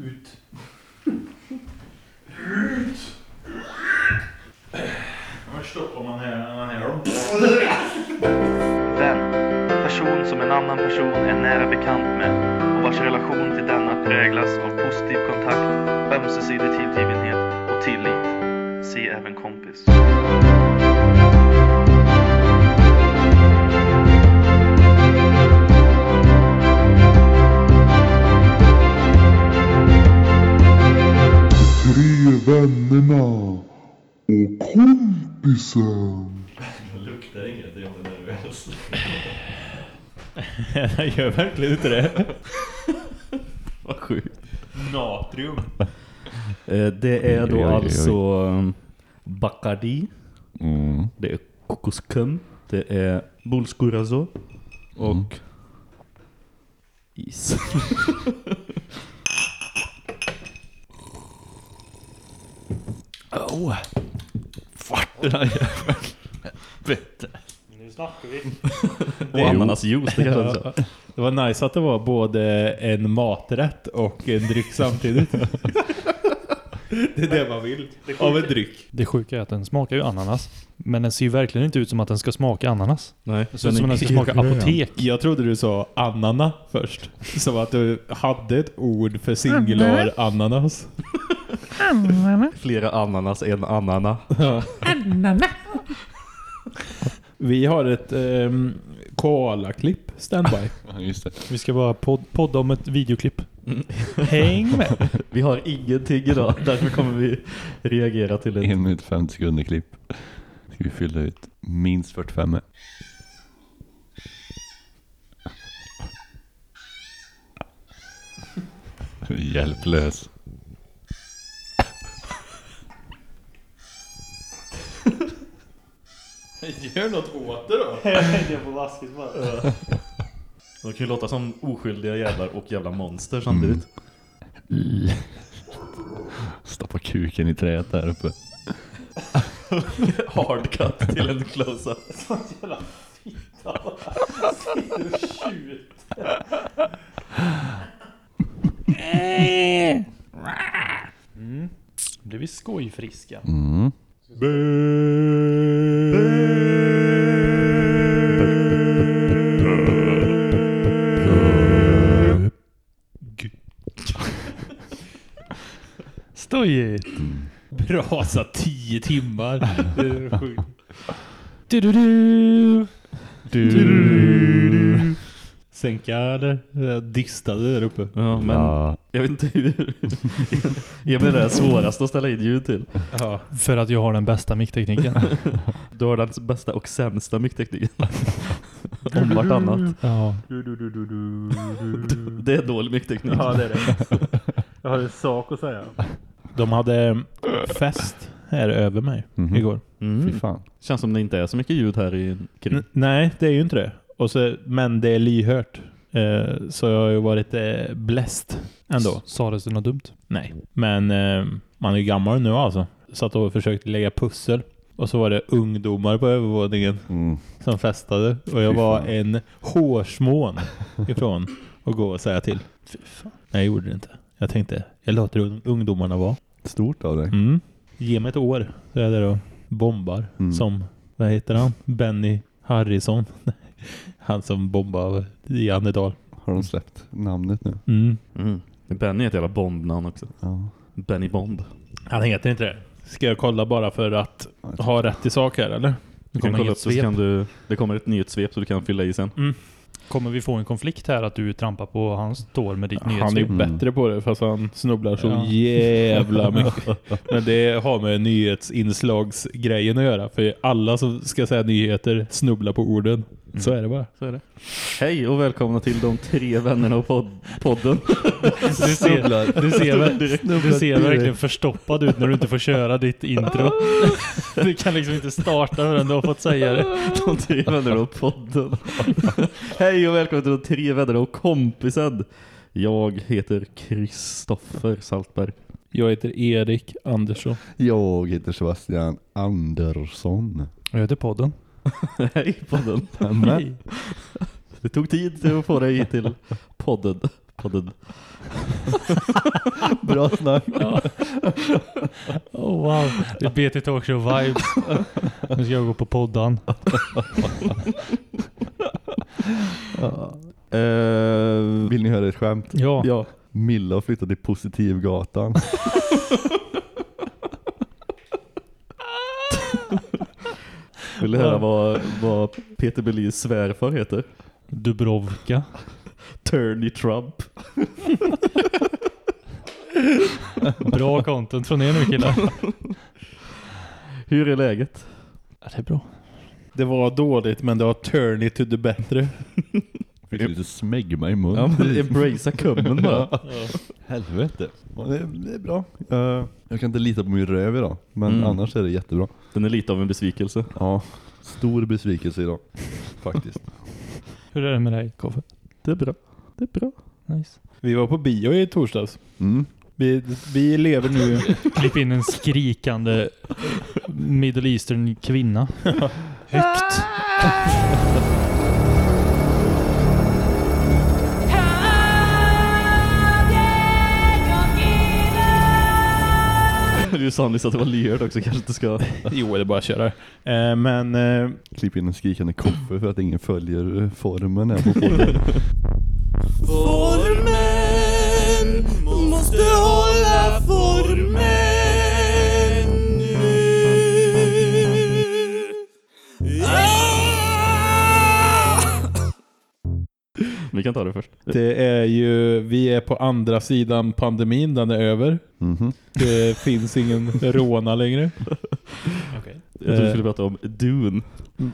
Ut. Var stoppar man här? här? Vän. Person som en annan person är nära bekant med och vars relation till denna präglas kompisen. Det luktar inget, jag är inte nervös. Jag gör verkligen inte det. Vad sjukt. Natrium. Eh, Det är då oj, oj, oj. alltså um, Bacardi, Mm. det är kokoskum, det är Bulskurazzo och Mm. is. oh. Vart den här jäveln? Helvete. Nu snackar vi. Och ananasjuice, det kanske också. Ja, det var nice att det var både en maträtt och en dryck samtidigt. Det är det man vill. Av en dryck. Det sjuka är att den smakar ju ananas. Men den ser ju verkligen inte ut som att den ska smaka ananas. Nej, Det ser ut som att den ska smaka apotek. Jag trodde du sa anana först. Som att du hade ett ord för singular ananas. Flera ananas, en anana. Vi har ett um, koala-klipp standby. Just det. Vi ska bara pod podda om ett videoklipp. Häng med! Vi har ingenting idag, därför kommer vi reagera till ett En minut 50 sekunder klipp. Ska vi fylla ut minst 45 med. Hjälplös. Gör något åt det då. Hängde på vaskis bara. De kan ju låta som oskyldiga jävlar och jävla monster samtidigt. Stoppa kuken i träet där uppe. Hard cut till en close-up. Mm. Blir vi skojfriska. Mm. Stojigt! Brasa tio timmar. Det är sjukt. Du, du, du. Du. Sänka eller? Jag distade där uppe. Ja, men Ja, jag vet inte hur... Jag menar det är svårast att ställa in ljud till. Ja. För att jag har den bästa micktekniken. Du har den bästa och sämsta micktekniken. Om vartannat. ja. Det är dålig mickteknik. Ja, det är det. Jag har en sak att säga. De hade fest här över mig Mhm. igår. fy Mm. fan. Känns som det inte är så mycket ljud här i kring. N- nej, det är ju inte det. Och så, men det är lyhört. Eh, så jag har ju varit eh, bläst ändå. Sades det något dumt? Nej. Men eh, man är ju gammal nu alltså. Satt och försökte lägga pussel. Och så var det ungdomar på övervåningen Mm. som festade. Och jag var en hårsmån ifrån att gå och säga till. Fy fan. Nej, jag gjorde det inte. Jag tänkte, jag låter ung- ungdomarna vara. Stort av dig. Mm. Ge mig ett år. Så är där och bombar. Mm. Som, vad heter han? Benny Harrison. Han som bombade i Annedal. Har de släppt namnet nu? Mm. Mm. Benny är ett jävla bombnamn också. Ja. Benny Bomb. Han heter inte det. Ska jag kolla bara för att ha rätt i sak här eller? Du kan kommer kolla upp så svep. kan du, det kommer ett nyhetssvep så du kan fylla i sen. Kommer vi få en konflikt här att du trampar på hans tår med ditt Han är ju nyhetssvep? Mm. bättre på det fast han snubblar så Ja. jävla mycket. Men det har med nyhetsinslagsgrejen att göra. För alla som ska säga nyheter snubblar på orden. Så är det bara. Så är det. Hej och välkomna till de tre vännerna och pod podden. Du ser, du ser, du ser verkligen förstoppad ut när du inte får köra ditt intro. Du kan liksom inte starta förrän du har fått säga det. De tre vännerna och podden. Hej och välkomna till de tre vännerna och kompisen. Jag heter Kristoffer Saltberg. Jag heter Erik Andersson. Jag heter Sebastian Andersson. Jag heter podden. Hej podden. Men, Det tog tid att få dig till podden. podden. Bra snack. Oh, wow. Det är BT Talkshow vibes. Nu ska jag gå på poddan. Eh, Vill ni höra ett skämt? Ja. ja. Milla har flyttat till Positivgatan. Vill du höra vad, vad Peter Berlins svärfar heter? Dubrovka. Turny Trump. Bra content från er nu killar. Hur är läget? Ja, det är bra. Det var dåligt men det har turned it to the bättre. Fick lite smägma i mun. Ja, men embracea kummen bara. Helvete. Ja, det, det är bra. Eh, jag kan inte lita på min röv idag. Men Mm. annars är det jättebra. Den är lite av en besvikelse. Ja, stor besvikelse idag. Faktiskt. Hur är det med dig, Koffe? Det är bra. Det är bra. Nice. Vi var på bio i torsdags. Mm. Vi, vi lever nu... Klipp in en skrikande Middle Eastern kvinna. Högt. Du sa nyss att det var lyhörd också, kanske inte ska... jo, det är bara att köra. Eh, men... Eh, Klipp in en skrikande koffe för att ingen följer eh, formen här på podden. Formen måste hålla formen Vi kan ta det först. det är ju... Vi är på andra sidan pandemin, den är över. Mhm. Det finns ingen Rona längre. Jag trodde du skulle prata om Dune.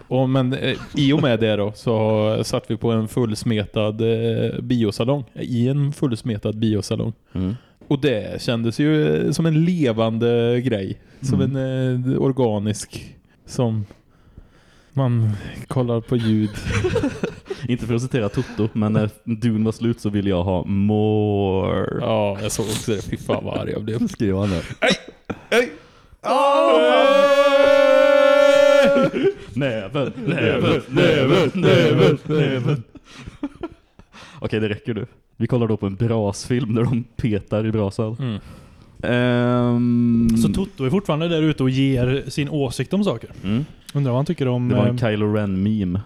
Och men eh, i och med det då så satt vi på en fullsmetad eh, biosalong. I en fullsmetad biosalong. Mm. Och det kändes ju eh, som en levande grej. Som en eh, organisk som man kollar på ljud. Inte för att citera Toto, men när Dune var slut så ville jag ha more. Ja, jag såg också det. Fy fan vad arg jag blev. Skrev han det. Näven, näven, näven, näven, näven. Okej, det räcker nu. Vi kollar då på en brasfilm där de petar i brasan. Mm. Ehm, Så Toto är fortfarande där ute och ger sin åsikt om saker. mm. Undrar vad han tycker om... Det var en eh, Kylo Ren-meme.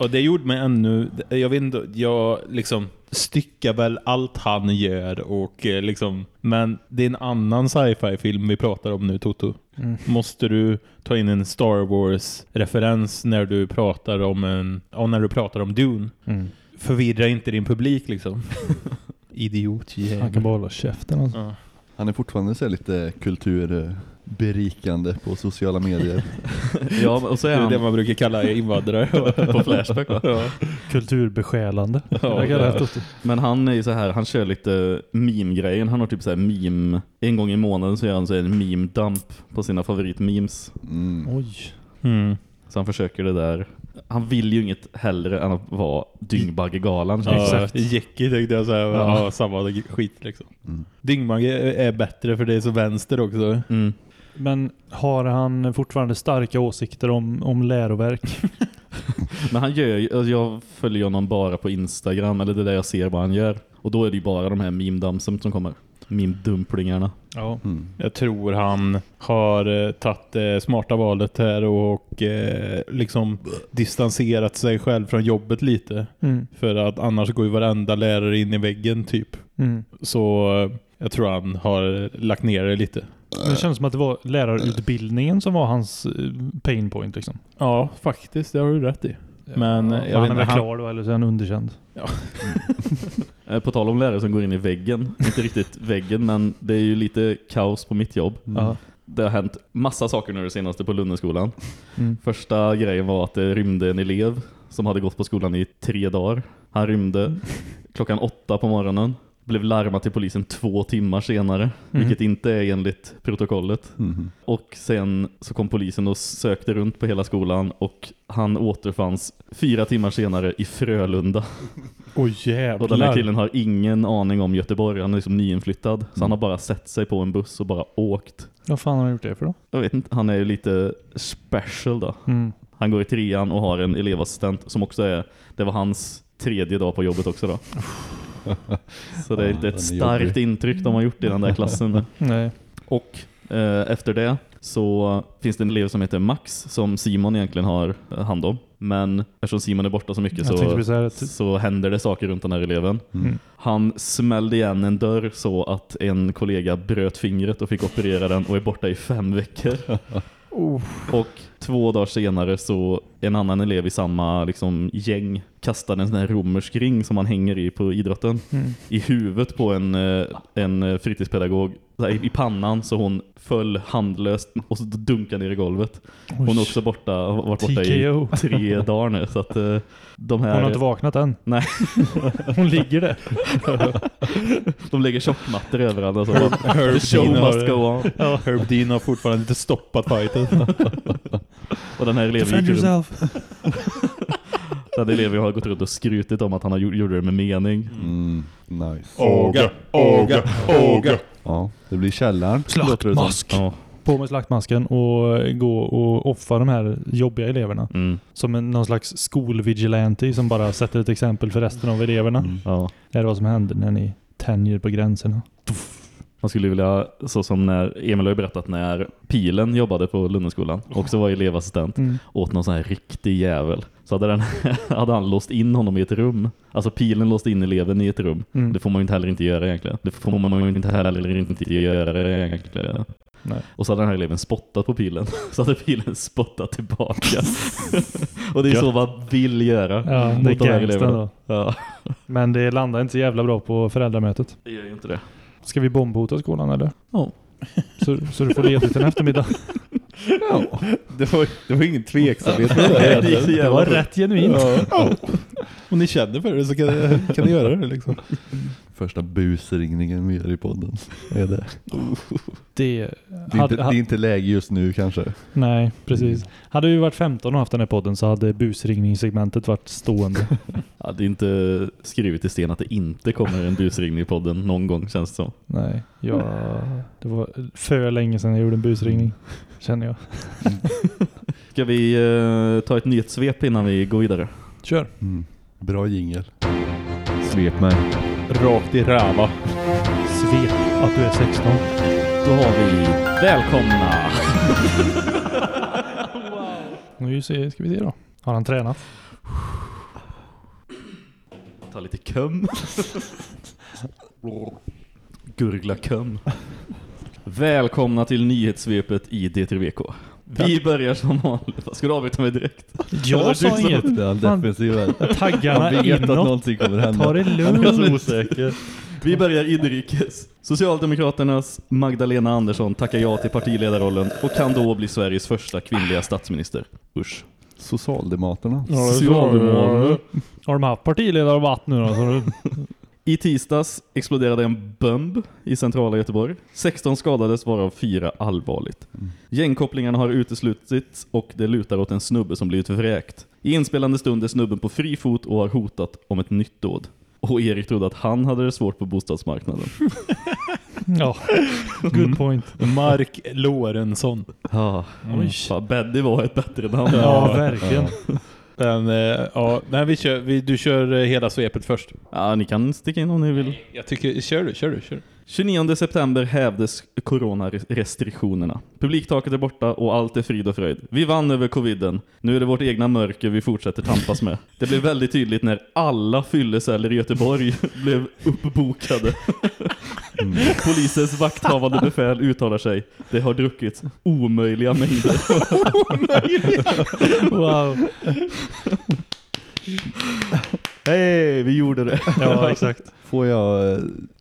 Och det gjorde mig ännu... Jag vet inte, jag liksom styckar väl allt han gör och eh, liksom... Men det är en annan sci-fi-film vi pratar om nu, Toto. Mm. Måste du ta in en Star Wars-referens när du pratar om en... Ja, när du pratar om Dune? mm. Förvirra inte din publik liksom. Idiot, Han kan bara hålla käften alltså. Ja. Han är fortfarande så lite kulturberikande på sociala medier. Ja, och så Det är är det man brukar kalla invandrare. på Flashback va? ja. Kulturbesjälande. Ja, Toto. Men han är ju så här, han kör lite meme-grejen. Han har typ så här meme, en gång i månaden så gör han så en meme-dump på sina favorit-memes. Mm. Oj. Mm. Så han försöker det där. Han vill ju inget hellre än att vara dyngbaggegalan. Ja, Exakt. Jackie tänkte jag säga. Ja. Ja. samma skit liksom. Mm. Dyngmagge är bättre för det är så vänster också. Mm. Men har han fortfarande starka åsikter om, om läroverk? Men han gör ju, alltså jag följer honom bara på Instagram, eller det där jag ser vad han gör. Och då är det ju bara de här meme-dumpsen som kommer. Meme-dumplingarna. Ja. Mm. Jag tror han har eh, tagit det smarta valet här och eh, liksom distanserat sig själv från jobbet lite. Mm. För att annars går ju varenda lärare in i väggen typ. Mm. Så eh, jag tror han har lagt ner det lite. Det känns som att det var lärarutbildningen som var hans eh, pain point liksom. Ja, faktiskt. Det har du rätt i. Men, eh, jag han är väl klar då, eller så är han underkänd. Eh, På tal om lärare som går in i väggen. Inte riktigt väggen, men det är ju lite kaos på mitt jobb. Ja. Det har hänt massa saker nu det senaste på Lunneskolan. Mm. Första grejen var att det rymde en elev som hade gått på skolan i tre dagar. Han rymde klockan åtta på morgonen. Blev larmad till polisen två timmar senare, vilket inte är enligt protokollet. Mhm. Och sen så kom polisen och sökte runt på hela skolan och han återfanns fyra timmar senare i Frölunda. Jävlar. Och den här killen har ingen aning om Göteborg, han är liksom nyinflyttad. Så han har bara sett sig på en buss och bara åkt. Vad fan har han gjort det för då? Jag vet inte, han är ju lite special då. Mm. Han går i trean och har en elevassistent som också är, det var hans tredje dag på jobbet också då. Så det är inte ett starkt intryck de har gjort i den där klassen. Nej. Och eh, efter det så finns det en elev som heter Max som Simon egentligen har hand om. Men eftersom Simon är borta så mycket så, det. så händer det saker runt den här eleven. Mm. Han smällde igen en dörr så att en kollega bröt fingret och fick operera den och är borta i fem veckor. Och två dagar senare så en annan elev i samma liksom, gäng kastade en sån här romersk ring som man hänger i på idrotten. Mm. i huvudet på en, eh, en eh, fritidspedagog i- i pannan så hon föll handlöst och så dunkade ner i golvet. Hon är också borta, har varit borta i tre dagar nu så att eh, de här Hon har inte vaknat än. Nej. Hon ligger där. de lägger tjockmattor överallt och så. Herb The show Dean must go on. Herb Dean har fortfarande inte stoppat fighten. Och den här eleven Defend yourself. den här eleven har gått runt och skrutit om att han har gjort, det med mening. Mm, nice. Åga, åga, åga. Ja, det blir källaren. Slaktmask. Ja. På med slaktmasken och gå och offra de här jobbiga eleverna. Mm. Som en, någon slags skolvigilante som bara sätter ett exempel för resten av eleverna. Mm. Ja. Det är vad som händer när ni tänjer på gränserna. Man skulle vilja, så som när Emil har berättat när Pilen jobbade på Lundeskolan och så var elevassistent Mm. åt någon sån här riktig jävel. Så hade, den, hade han låst in honom i ett rum. Alltså Pilen låste in eleven i ett rum. Mm. Det får man ju inte heller inte göra egentligen. Det får man ju inte heller inte göra egentligen. Nej. Och så hade den här eleven spottat på pilen. Så hade pilen spottat tillbaka. och det är så man vill göra. Ja, det mot de här eleverna. Ja, Men det landar inte så jävla bra på föräldramötet. det gör ju inte det. Ska vi bombhota skolan eller? Ja. Så, så du får ledigt en eftermiddag. Det var, det var ingen tveksamhet Det det. Det var rätt genuint. Ja. Om ni känner för det så kan, kan ni göra det liksom. Första busringningen vi gör i podden. Är det. Det, Det, är hade, inte, det är inte läge just nu kanske. Nej, precis. Hade vi varit 15 och haft den här podden så hade busringningssegmentet varit stående. Ja, det är inte skrivet i sten att det inte kommer en busringning i podden någon gång känns det som. Nej, jag, det var för länge sedan jag gjorde en busringning, känner jag. Ska vi eh, ta ett nyhetssvep innan vi går vidare? Kör. Mm. Bra jingel. Svep mig. Rakt i rava. Svep att du är 16. Då har vi välkomna! Nu se- ska vi se då. Har han tränat? Ta lite kum. Gurgla kum. Välkomna till nyhetssvepet i D3VK. Vi börjar som vanligt. Ska du avbryta mig direkt? Jag sa inget. Taggarna Han vet att inåt. någonting kommer hända. Ta det Han är så lugnt. osäker. Vi börjar inrikes. Socialdemokraternas Magdalena Andersson tackar ja till partiledarrollen och kan då bli Sveriges första kvinnliga statsminister. Usch. Socialdemokraterna. Ja, det sa Socialdemokraterna. Har de haft partiledardebatt nu då? Så du- I tisdags exploderade en bomb i centrala Göteborg. 16 skadades varav fyra allvarligt. Gängkopplingarna har uteslutits och det lutar åt en snubbe som blivit vräkt. I inspelande stund är snubben på fri fot och har hotat om ett nytt dåd. Och Erik trodde att han hade det svårt på bostadsmarknaden. Ja, good point. Mark Lorentzon. Ja, Oj. fan, Benny var ett bättre namn. Ja, verkligen. Men, eh, ja, nej, vi kör, vi, du kör eh, hela svepet först. Ja, ni kan sticka in om ni vill. Jag tycker, kör du, kör du, kör du. 29 september hävdes coronarestriktionerna. Publiktaket är borta och allt är frid och fröjd. Vi vann över coviden. Nu är det vårt egna mörker vi fortsätter tampas med. Det blev väldigt tydligt när alla fylleceller i Göteborg blev uppbokade. Polisens vakthavande befäl uttalar sig. Det har druckits omöjliga mängder. Wow. Hej, vi gjorde det. Ja, exakt. Får jag eh,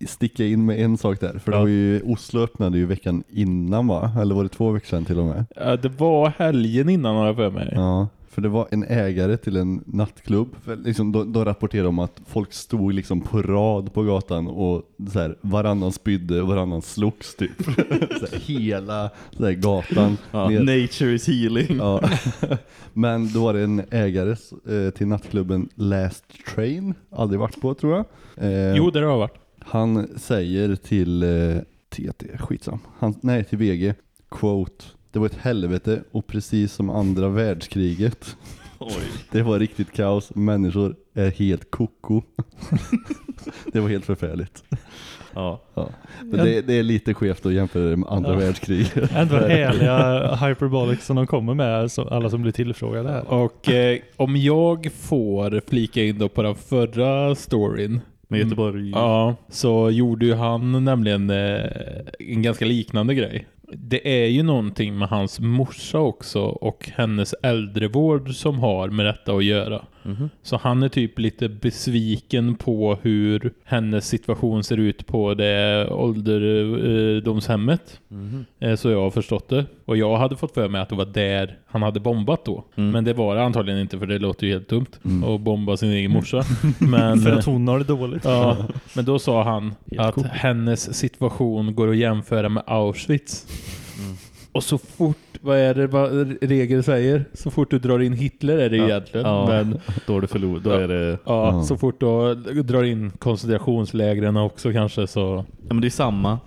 sticka in med en sak där? För det Ja. var ju, Oslo öppnade ju veckan innan va? Eller var det två veckor sedan till och med? Ja, det var helgen innan har jag för mig. Ja, för det var en ägare till en nattklubb. För liksom, de, de rapporterade om att folk stod liksom på rad på gatan och så här, varannan spydde och varannan slogs typ. så här, hela så här, gatan. Ja, nature is healing. Ja. Men då var det en ägare eh, till nattklubben Last Train, aldrig varit på tror jag. Eh, Jo, det har jag varit. Han säger till eh, TT, skitsam, han, nej till VG, quote, det var ett helvete och precis som andra världskriget. Oj. Det var riktigt kaos, människor är helt koko. det var helt förfärligt. Ja. Ja. Men det, det är lite skevt att jämföra det med andra Ja. världskriget. Ändå härliga hyperbolics som de kommer med, alla som blir tillfrågade här. Och eh, om jag får flika in då på den förra storyn. Med Göteborg. Ja, så gjorde ju han nämligen eh, en ganska liknande grej. Det är ju någonting med hans morsa också och hennes äldrevård som har med detta att göra. Mhm. Så han är typ lite besviken på hur hennes situation ser ut på det ålderdomshemmet. Mhm. Eh, Så jag har förstått det. Och jag hade fått för mig att det var där han hade bombat då. Mm. Men det var det antagligen inte för det låter ju helt dumt Mm. att bomba sin egen morsa. Men, För att hon har det dåligt. ja, men då sa han Helt att cool. hennes situation går att jämföra med Auschwitz. Och så fort, vad är det vad regel säger? Så fort du drar in Hitler är det Ja. egentligen. Ja. Men Då är det förlorat. Då är det... ja, Ja. så fort du drar in koncentrationslägren också kanske så... Ja, men det är samma.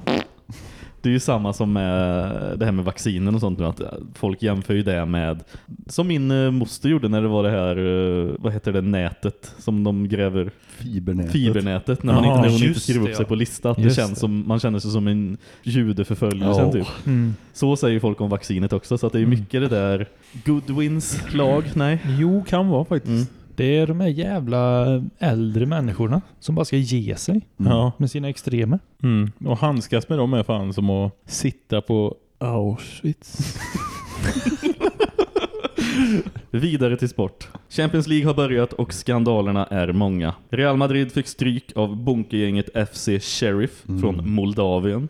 Det är ju samma som med det här med vaccinen och sånt nu, att folk jämför ju det med som min eh, moster gjorde när det var det här eh, vad heter det, nätet som de gräver Fibernätet. fibernätet när, man Ja, inte, när hon inte skriver upp det, sig ja. på lista att det Just känns det. som man känner sig som en judeförföljelsen Ja. typ. Mm. Så säger folk om vaccinet också så att det är mycket det där Goodwins lag, nej. Jo, kan vara faktiskt. Mm. Det är de här jävla äldre människorna som bara ska ge sig Ja. med sina extremer. Mm. Och handskas med dem är fan som att sitta på Auschwitz. Vidare till sport. Champions League har börjat och skandalerna är många. Real Madrid fick stryk av bunkergänget FC Sheriff från Moldavien.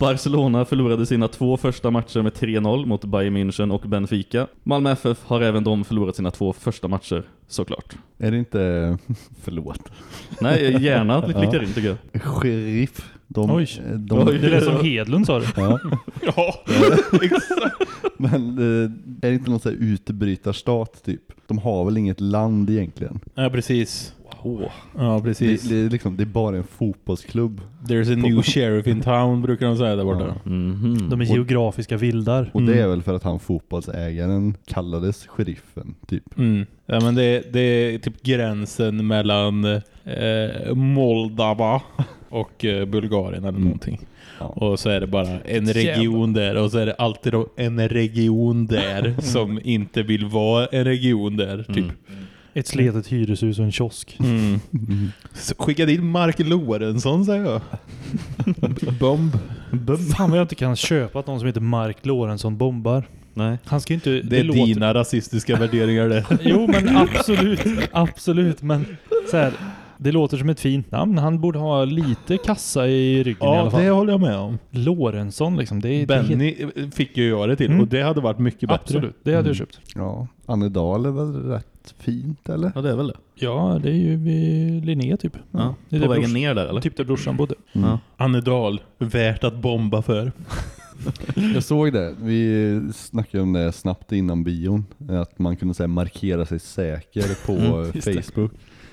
Barcelona förlorade sina två första matcher med 3-0 mot Bayern München och Benfica. Malmö FF har även de förlorat sina två första matcher, såklart. Är det inte, förlåt, Nej, gärna flickar in tycker jag. sheriff? De, Oj. de, Oj. Det är det som Hedlund sa det. Ja, ja, men eh, är det inte någon sån här utbrytarstat typ? De har väl inget land egentligen? ja, precis. Ja, Det, precis. det, är liksom, det är bara en fotbollsklubb. There's a new sheriff in town brukar de säga där borta. Mhm. De är geografiska vildar. Och det är väl för att han fotbollsägaren kallades sheriffen typ. Mm. Ja, men det, det är typ gränsen mellan eh, Moldava och eh, Bulgarien eller någonting. Ja. Och så är det bara en region där och så är det alltid en region där som inte vill vara en region där typ. Mm. Ett sletet hyreshus och en kiosk. Mm. Så skicka dit Mark Lorentzon säger jag. Bomb. Fan vad jag inte kan köpa att någon som heter Mark Lorentzon bombar. Nej. Han ska inte... Det är låter- dina rasistiska värderingar det. Jo men absolut, absolut. Men så här, det låter som ett fint namn. Han borde ha lite kassa i ryggen i alla Ja, fall. det håller jag med om. Lorentzon liksom. Det är, det Benny fick ju göra det till Mm. och det hade varit mycket bättre. Absolut, det hade jag köpt. Ja, Annedal är väl rätt fint eller? Ja, det är väl det. Ja, det är ju vid Linné typ. Ja. Det är På vägen brors- ner där eller? Typ där brorsan bodde. Ja. Annedal, värt att bomba för. Jag såg det, vi snackade om det snabbt innan bion, att man kunde säga markera sig säker på Mm. Facebook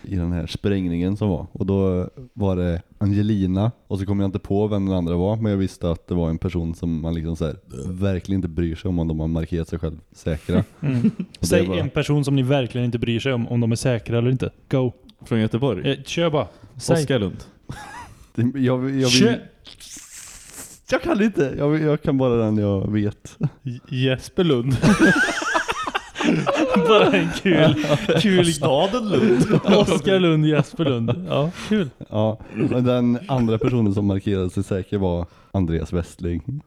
i den här sprängningen som var. Och då var det Angelina, och så kom jag inte på vem den andra var, men jag visste att det var en person som man liksom så här, verkligen inte bryr sig om om de har markerat sig själv säkra. Mm. Säg var- en person som ni verkligen inte bryr sig om, om de är säkra eller inte. Go. Från Göteborg. Eh, kör bara. Säg. Oskar Lund. Jag, jag, vill, Kör. jag kan inte, jag, jag kan bara den jag vet. Jesper Lund. Bara en kul, kul Staden Lund. Oskar Lund, Jesper Lund. Ja, kul. Ja, men den andra personen som markerade sig säker var Andreas Westling.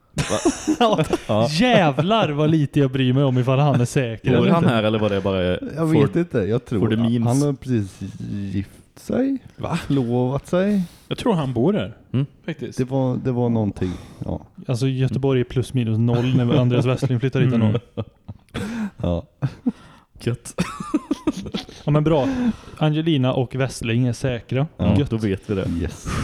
Ja. Jävlar vad lite jag bryr mig om ifall han är säker det han här eller var det bara... Jag for- vet inte, jag tror han har precis gift sig, Va? lovat sig. Jag tror han bor där. Mm. Faktiskt. Det var, det var någonting, ja. Alltså Göteborg är plus minus noll när Andreas Westling flyttar hit ändå. ja. Gött. Ja men bra. Angelina och Westling är säkra. Ja. Gött, då vet vi det. Yes.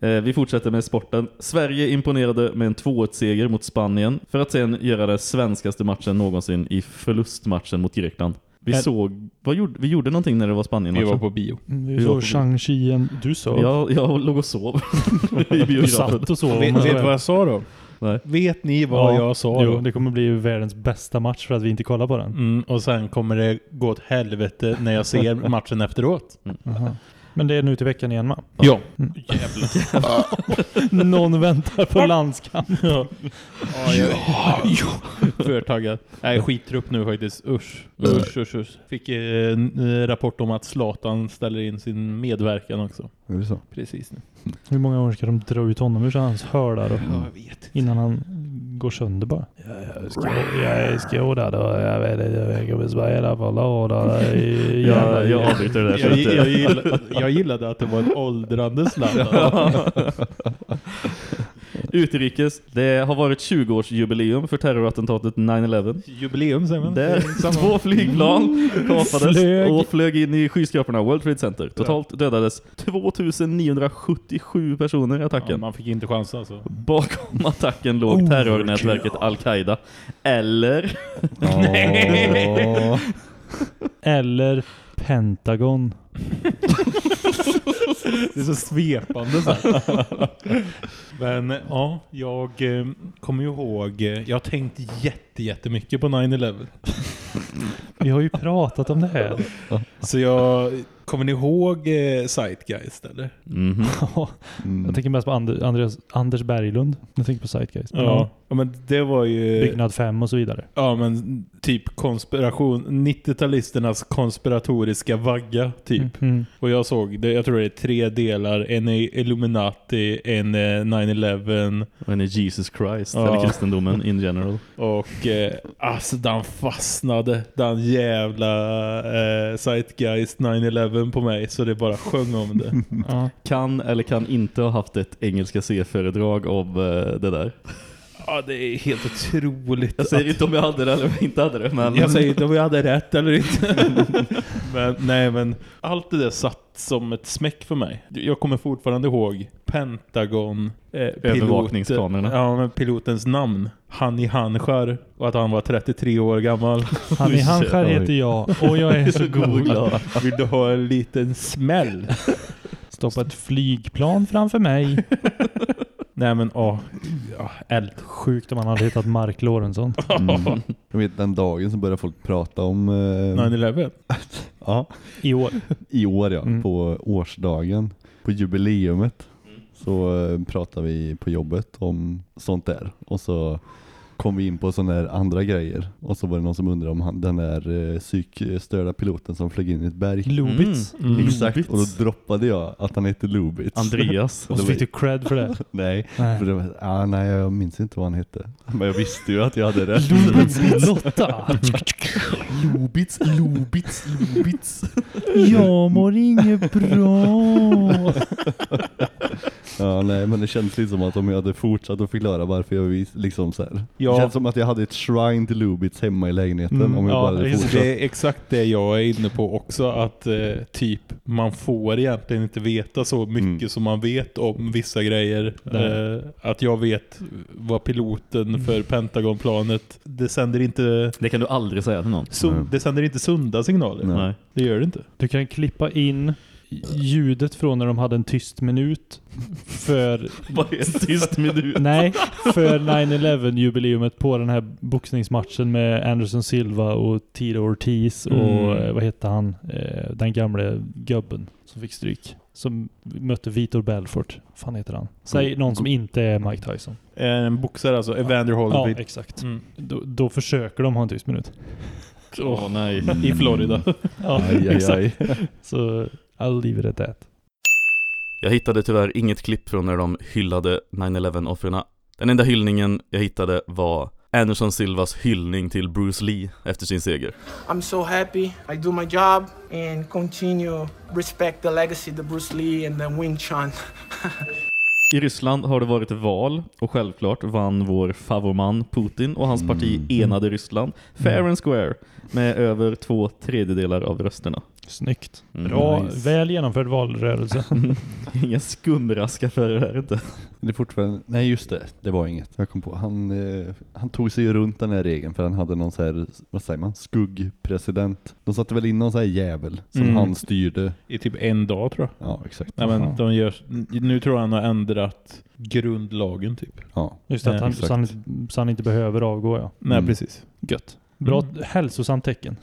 Eh, vi fortsätter med sporten. Sverige imponerade med en 2-1-seger mot Spanien för att sen göra den svenskaste matchen någonsin i förlustmatchen mot Grekland. Vi Ä- såg, vad gjorde, vi gjorde någonting när det var Vi Spanien-matchen. var på bio. Mm, Vi såg Shang-Chi, en- du sa. Jag, jag låg och sov i du biografen. satt och sov. Vet, vet du vad jag sa då? Nej. Vet ni vad jag sa Jo, då? det kommer bli världens bästa match för att vi inte kollar på den. Mm, och sen kommer det gå åt helvete när jag ser matchen efteråt. Aha. Men det är nu till veckan igen va? Ja. Mm. Jävlar. Någon väntar på landskamp. Ja, ja, För taggad. Jag är skittrupp nu faktiskt. Usch. Usch, usch, usch. Fick eh, en eh, rapport om att Zlatan ställer in sin medverkan också. Är det så? Precis nu. Hur många år ska de dra ut honom ur hans hörlar och, Ja, jag vet. innan han går sönder bara? Jag ska, jag är skådad och jag vet inte, jag kommer spela för lördag. Ja, jag avbryter det där. Jag, jag, gillade, jag gillade att det var en åldrande Zlatan. Utrikes, det har varit 20-årsjubileum för terrorattentatet 9-11. Jubileum säger man. Där två flygplan kapades Flög. och flög in i skyskraporna World Trade Center. Totalt dödades 2977 personer i Ja, attacken. man fick inte chansa alltså. Bakom attacken låg terrornätverket Al-Qaida. Eller Nej. Eller Pentagon. Det är så svepande så här. Men ja, jag eh, kommer ju ihåg, eh, jag har tänkt jätte, jättemycket på 9-11. Vi har ju pratat om det här. Så jag, kommer ni ihåg eh, Zeitgeist eller? Mhm. Ja, Mm. Jag tänker mest på Ander, Andreas, Anders Berglund. Jag tänker på Zeitgeist. Ja. ja men det var ju... Byggnad 5 och så vidare. Ja men typ konspiration, 90-talisternas konspiratoriska vagga typ. Mm. Och jag såg det, jag tror det är tre delar. En är Illuminati, en är 9-11 Och en är Jesus Christ, Ja. eller kristendomen in general. och eh, alltså den fastnade, den jävla eh, Zeitgeist 9-11 på mig så det bara sjöng om det. Ja. Kan eller kan inte ha haft ett engelska C-föredrag om eh, det där. Ja det är helt otroligt. Jag säger att- inte om jag hade det eller om jag inte hade det, men... Jag säger inte om jag hade rätt eller inte. men nej men allt det där satt som ett smäck för mig. Jag kommer fortfarande ihåg Pentagon eh, Övervakningskamerorna. Ja men pilotens namn. Hani Hanschar och att han var 33 år gammal. Han i Hanskär heter jag och jag är så god. Vill du ha en liten smäll? Stoppa ett flygplan framför mig. Nej men åh, ja, eld. Sjukt om han hade hetat Mark Lorentzon. Mm. Jag vet den dagen så började folk prata om... Eh, 9-11. ja, I år. i år ja, Mm. på årsdagen. På jubileumet så eh, pratade vi på jobbet om sånt där. Och så kom vi in på sådana där andra grejer. Och så var det någon som undrade om han, den där eh, psykstörda piloten som flög in i ett berg. Lubitz. Mm. Exakt, och då droppade jag att han heter Lubitz. Andreas. Och så fick du cred för det. Nej, Nej. för det var, ah, nej, jag minns inte vad han hette. Men jag visste ju att jag hade rätt. Lubitz Lotta. Lubitz, Lubitz, Lubitz. Jag mår inget bra. Ja, nej, men det känns lite som att om jag hade fortsatt att förklara varför jag vis, liksom så här. Ja. Det känns som att jag hade ett shrine till Lubitz hemma i lägenheten Mm, om jag ja, bara hade fortsatt. Det är exakt det jag är inne på också att eh, typ man får egentligen inte veta så mycket Mm. som man vet om vissa grejer. Eh, att jag vet vad piloten för Pentagonplanet det sänder inte Det kan du aldrig säga till någon. sun- Mm. det sänder inte sunda signaler. Nej. Nej. Det gör det inte. Du kan klippa in ljudet från när de hade en tyst minut för Bara en tyst minut. nej, för 9/11 jubileumet på den här boxningsmatchen med Anderson Silva och Tito Ortiz och Mm. eh, vad hette han eh, den gamle gubben som fick stryk som mötte Vitor Belfort. Vad fan heter han? Säg någon som inte är Mike Tyson. En boxare alltså, Evander Ja, Holyfield. exakt. Mm. Då, då försöker de ha en tyst minut. Åh nej. I Florida. Ja, Aj, aj, exakt. aj. Så I'll leave it at that. Jag hittade tyvärr inget klipp från när de hyllade 9-11-offren. Den enda hyllningen jag hittade var Anderson Silvas hyllning till Bruce Lee efter sin seger. I'm so happy. I do my job and continue respect the legacy of Bruce Lee and the Wing Chun. I Ryssland har det varit val och självklart vann vår favorman Putin och hans parti Mm. enade Ryssland fair and square med över två tredjedelar av rösterna. Snyggt. Mm, Bra, nice. väl genomförd valrörelse. Inga skumraskaffärer här inte. Det är fortfarande, nej just det, det var inget. Jag kom på, han, eh, han tog sig ju runt den här regeln för han hade någon så här, vad säger man, skuggpresident. De satte väl in någon så här jävel som Mm. han styrde. I typ en dag tror jag. Ja, exakt. Nej, men de gör, nu tror jag han har ändrat grundlagen typ. Ja. Just det, att han, så, han, inte- så han inte behöver avgå ja. Nej, Mm. precis. Gött. Bra, Mm. hälsosamt tecken.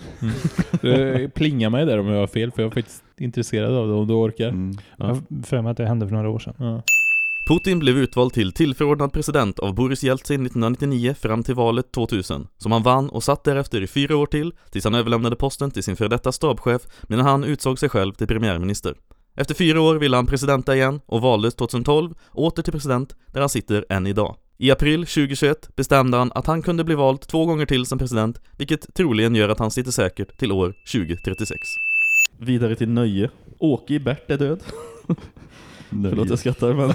Det plingar mig där om jag har fel, för jag är faktiskt intresserad av det om du orkar. Mm. Jag har för mig att det hände för några år sedan. Ja. Putin blev utvald till tillförordnad president av Boris Jeltsin 1999 fram till valet 2000, som han vann och satt därefter i fyra år till, tills han överlämnade posten till sin före detta stabschef, medan han utsåg sig själv till premiärminister. Efter fyra år ville han presidenta igen och valdes 2012 åter till president, där han sitter än idag. I april 2021 bestämde han att han kunde bli vald två gånger till som president, vilket troligen gör att han sitter säkert till år 2036. Vidare till nöje. Åke i Bert är död. Nej. Förlåt jag skrattar men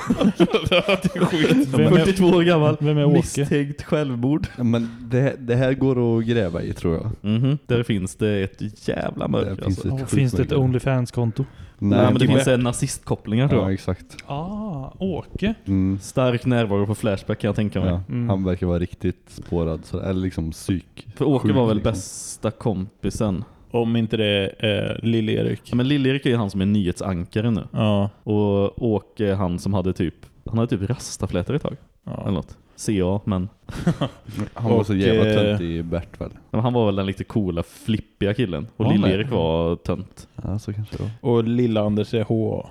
Vem är, 42 år gammal. vem är Åke? Misstänkt självmord. Ja, Men det, det här går att gräva i tror jag. Mhm, där finns det ett jävla Där mörker finns alltså. ett Oh, finns det ett. Onlyfans-konto? Nej, men det finns en nazistkopplingar tror Ja, jag. exakt. Ah, Åke. Mm. Stark närvaro på Flashback kan jag tänka mig. Ja, Mm. Han verkar vara riktigt spårad, så, eller liksom psyk. För Åke sjuk, var väl liksom. bästa kompisen. Om inte det är Lill-Erik. Ja, men Lill-Erik är ju han som är nyhetsankare nu. Ja. Och Åke han som hade typ, han hade typ rastaflätor ett tag. Eller ja. något. CA, men Han var så jävla eh, tönt i Bert väl? men han var väl den lite coola, flippiga killen. Och Ja, Lill-Erik var tönt. Ja, så kanske det var. Och Lilla-Anders är HA.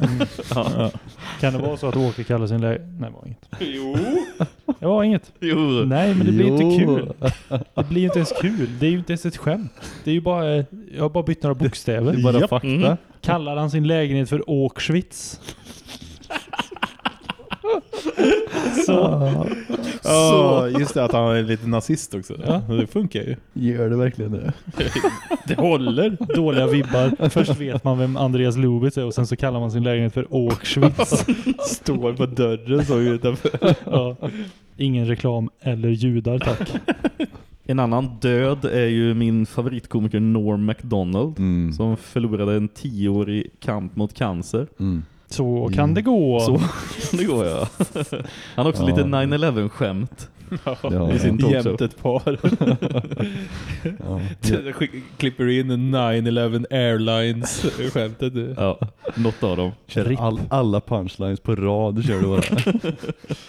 Ja. Kan det vara så att Åke kallar sin läge... Nej, det var inget. Jo. Var inget. Jo. Nej, men det blir inte Jo. kul. Det blir inte ens kul. Det är ju inte ens ett skämt. Det är ju bara... Jag har bara bytt några bokstäver. Det är bara fakta. Mm. Kallar han sin lägenhet för Åkschwitz? så... Ja, just det att han är lite nazist också. Ja. Det funkar ju. Gör det verkligen det? Det håller. Dåliga vibbar. Först vet man vem Andreas Lubitz är och sen så kallar man sin lägenhet för Åkschwitz. Står på dörren så utanför. Ja. Ingen reklam eller judar, tack. En annan död är ju min favoritkomiker Norm MacDonald. Mm. Som förlorade en tioårig kamp mot cancer. Mm. Så kan det gå. Så det går jag. Han har också Ja. lite 9-11-skämt Ja, i sin. Jämt ett par. Ja. Klipper in 9-11 Airlines skämtet du. Ja, något av dem. Kör all, alla punchlines på rad kör du bara.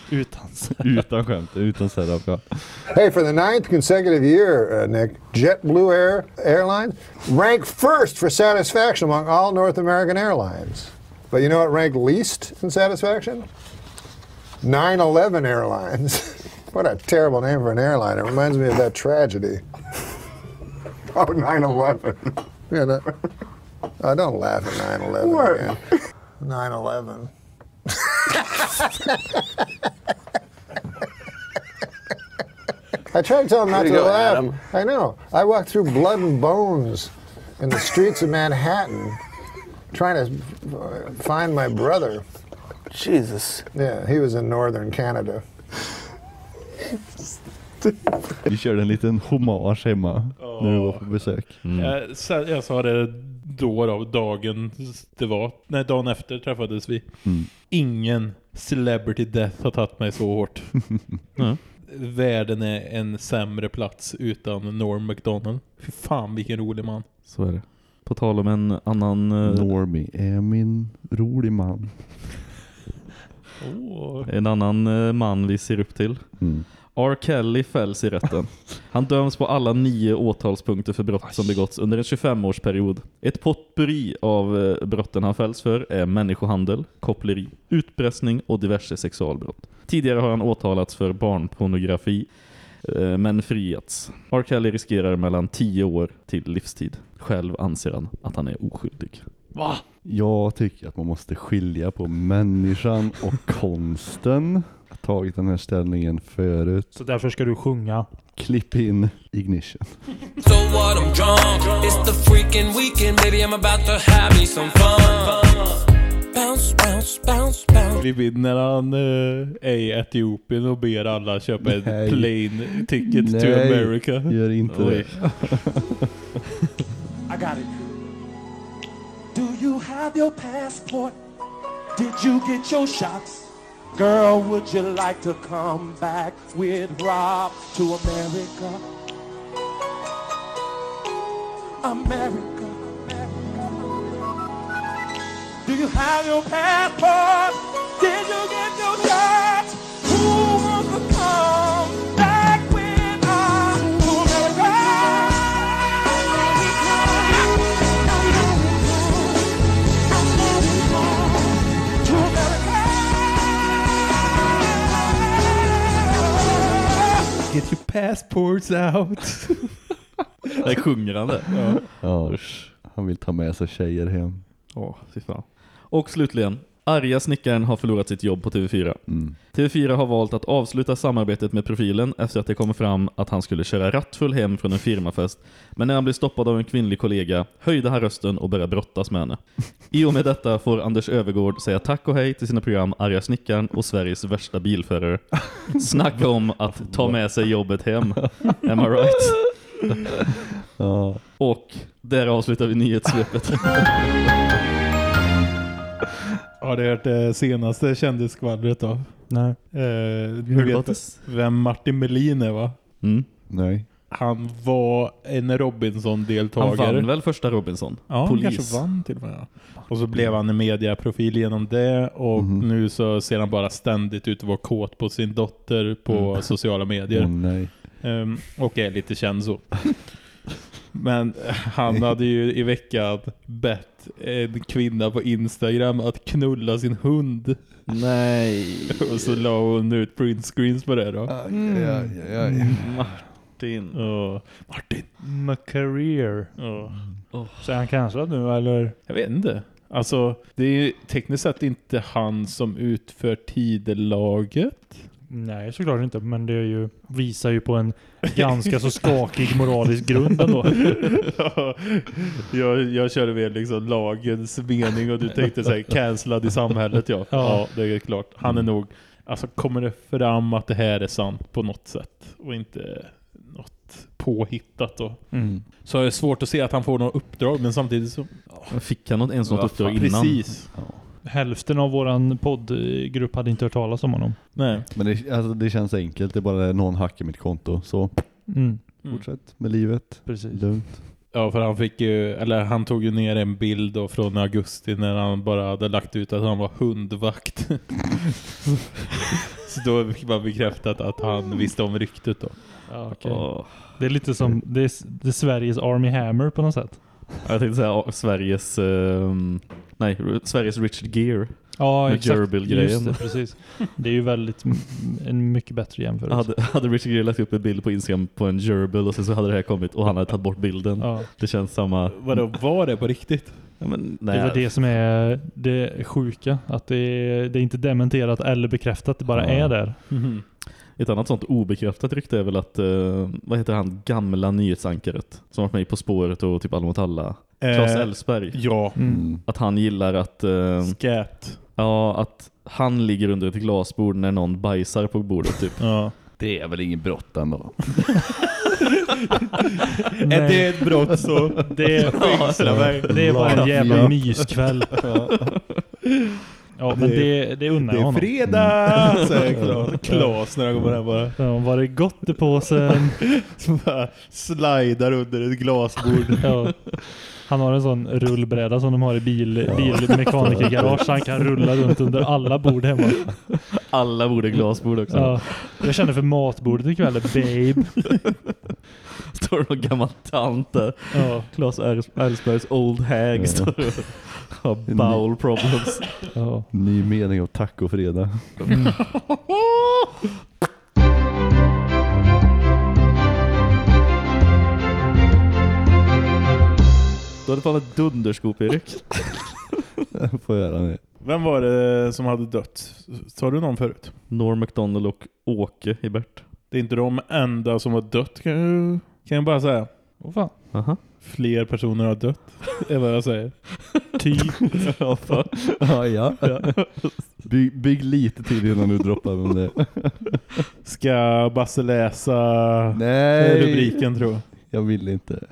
Utan utan skämt, utan setup. Ja. Hey, for the ninth consecutive year, uh, Nick, JetBlue Air Airlines ranked first for satisfaction among all North American airlines. But you know what ranked least in satisfaction? 9/11 Airlines. what a terrible name for an airline. It reminds me of that tragedy. Oh, 9/11. yeah, that, uh, don't laugh at 9/11 again. 9/11. I tried to tell him not to laugh. I know. I walked through blood and bones in the streets of Manhattan trying to find my brother. Jesus. Yeah, he was in northern Canada. Vi körde en liten hommage hemma när du var på besök. Jag, sa- jag sa det då av dagen det var. Nej, dagen efter träffades vi. Mm. Ingen celebrity death har tagit mig så hårt. Ja. Världen är en sämre plats utan Norm MacDonald. Fy fan vilken rolig man. Så är det. På tal om en annan... eh, Normie är min rolig man. En annan eh, man vi ser upp till. Mm. R. Kelly fälls i rätten. Han döms på alla nio åtalspunkter för brott som begåtts under en 25-årsperiod. Ett potpurri av eh, brotten han fälls för är människohandel, koppleri, utpressning och diverse sexualbrott. Tidigare har han åtalats för barnpornografi men friats. R. Kelly riskerar mellan 10 år till livstid. Själv anser han att han är oskyldig. Jag tycker att man måste skilja på människan och konsten. Jag har tagit den här ställningen förut. Så därför ska du sjunga. Klipp in ignition. So what? I'm drunk. It's the freaking weekend, baby. I'm about to have me some fun. Bounce, bounce, bounce, bounce. Vi vid när han eh, är i Etiopien och ber alla köpa ett Nej. plane ticket to America. Gör inte Oj. det. I got it. Do you have your passport? Did you get your shots? Girl, would you like to come back with Rob to America? America, America. Do you have your passport? Did you get your shots? Who wants to come back with us to America? To America. Get your passports out. Där sjunger han det. Ja, han vill ta med sig tjejer hem. Åh, fy fan. Och slutligen, arga snickaren har förlorat sitt jobb på TV4. Mm. TV4 har valt att avsluta samarbetet med profilen efter att det kom fram att han skulle köra rattfull hem från en firmafest. Men när han blev stoppad av en kvinnlig kollega höjde han rösten och började brottas med henne. I och med detta får Anders Övergård säga tack och hej till sina program Arga snickaren och Sveriges värsta bilförare. Snacka om att ta med sig jobbet hem. Am I right? Och där avslutar vi nyhetssvepet. Har du hört det senaste kändisskvallret då? Nej. Eh, du Hur vet vem Martin Melin är va? Mm. Nej. Han var en Han Robinson-deltagare. vann väl första Robinson? Ja, han Polis. kanske vann till och med. Och så blev han en mediaprofil genom det och Mhm. nu så ser han bara ständigt ut att vara kåt på sin dotter på Mm. sociala medier. Åh nej. Ehm, och är lite känd så. Men han hade ju i veckan bett en kvinna på Instagram att knulla sin hund. Nej. Och så la hon ut printscreens på det då. Aj, aj, aj, aj. Martin. Ja, Martin. McCareer. Ja. Så är han cancellad nu eller? Jag vet inte. Alltså, det är ju tekniskt sett inte han som utför tidelaget. Nej, såklart inte. Men det är ju, visar ju på en ganska så skakig moralisk grund ändå. Ja, jag, jag körde med liksom lagens mening och du tänkte säga cancellad i samhället ja. ja. det är klart. Han är nog, alltså kommer det fram att det här är sant på något sätt och inte något påhittat då. Mm. Så är det svårt att se att han får något uppdrag men samtidigt så... Fick han något, ens något uppdrag fan, innan? Precis. Hälften av våran poddgrupp hade inte hört talas om honom. Nej. Men det, alltså, det känns enkelt. Det är bara någon hack i mitt konto. Så Mm. fortsätt med livet. Precis. Lugnt. Ja, för han fick ju, eller han tog ju ner en bild då från augusti när han bara hade lagt ut att han var hundvakt. Så då fick man bekräftat att han visste om ryktet då. Ja, okej. Åh. Det är lite som, det är, det är Sveriges Army Hammer på något sätt. Jag tänkte säga ja, Sveriges, ehm, nej, Sveriges Richard Gere. Ja, Med exakt. gerbil-grejen. Just det, precis. Det är ju väldigt en mycket bättre jämförelse. Hade, hade Richard Gere lagt upp en bild på Instagram på en gerbil och sen så hade det här kommit och han hade tagit bort bilden. Ja. Det känns samma... Vadå, var det på riktigt? Ja, men, Det är det som är det sjuka. Att det är, det är inte dementerat eller bekräftat, det bara Ja. är där. Mhm. Ett annat sånt obekräftat rykte är väl att, eh, vad heter han, gamla nyhetsankaret som varit med På spåret och typ Alla mot alla. Claes Eh, Elfsberg. Ja, Mm. Att han gillar att, eh, skät. ja, att han ligger under ett glasbord när någon bajsar på bordet typ. Ja. Det är väl ingen brott ändå. Är det ett brott så Det är, mig. det är bara en jävla Ja. myskväll. Ja, men det, det unnar Det jag är honom. fredag! Säger Klas, när han kommer hem bara. Ja, var det gott i påsen? Så bara slidar under ett glasbord. Ja. Han har en sån rullbräda som de har i bil, bilmekanikergarage så han kan rulla runt under alla bord hemma. Alla borde glasbord också. Ja. Jag känner för matbordet ikväll, babe. Står någon gammal tant där. Ja. Claes Elfsbergs old hag Ja. står och har bowel problems. Ja. Ny mening av tacofredag. Du hade fan ett dunderskop Erik. Får jag göra det. Vem var det som hade dött? Sa du någon förut? Norm McDonald och Åke i Bert. Det är inte de enda som har dött kan jag, kan jag bara säga. Åh fan. Aha. Fler personer har dött. är vad jag säger. Typ. ja, fan. Ja, ja. Bygg, bygg lite till innan du droppar om det. Ska Basse läsa Nej. rubriken tror jag. Jag vill inte.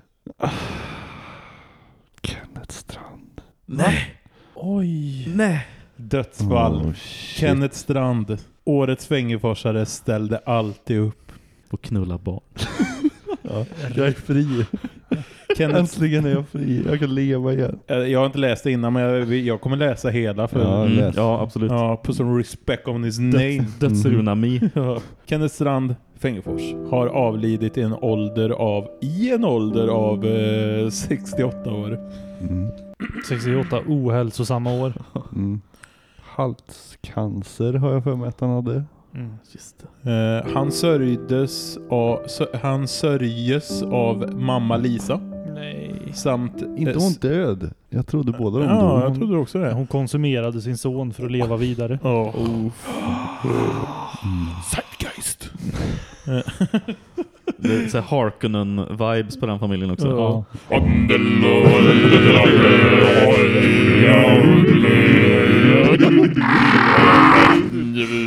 Kenneth Strand. Nej. Oj. Nej. Dödsfall. Oh. Kenneth Strand. Årets fängelseforsare ställde alltid upp. Och knulla barn. Ja, jag är fri. Kenneth, Äntligen är jag fri. Jag kan leva igen. Eh, jag har inte läst det innan men jag, jag kommer läsa hela för Ja, Mm, ja, absolut. ja, put some respect on his name. Dödsrunami. Ja. Kenneth Strand Fängefors har avlidit i en ålder av i en ålder av eh, 68 år. Mm. 68 ohälsosamma år. Mm. Halscancer har jag för mig att han hade. Mm. Just det. Eh, han sörjdes av, sö, han sörjes av mamma Lisa Nej. samt Inte eh, hon död. Jag trodde båda de Ja, dog. jag trodde också det. Hon konsumerade sin son för att leva vidare. Ja. Zeitgeist. Det är så Harkonnen-vibes på den familjen också. Ja.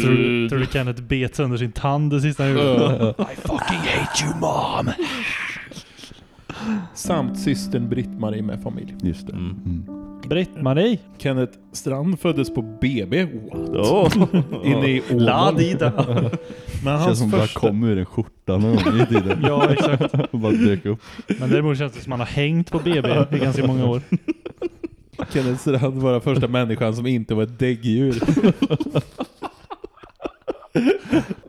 Tror, tror du Kenneth bet sönder sin tand det sista han gjorde? Samt systern Britt-Marie med familj. Just det. Mm. Mm. Britt-Marie. Kenneth Strand föddes på BB. What? Oh. Inne i Åmål. La dida. Men Känns hans som bara första... kom ur en skjorta någon gång i tiden. Ja, exakt. Och bara dök upp. Men däremot känns det som han har hängt på BB i ganska många år. Kenneth Strand var den första människan som inte var ett däggdjur.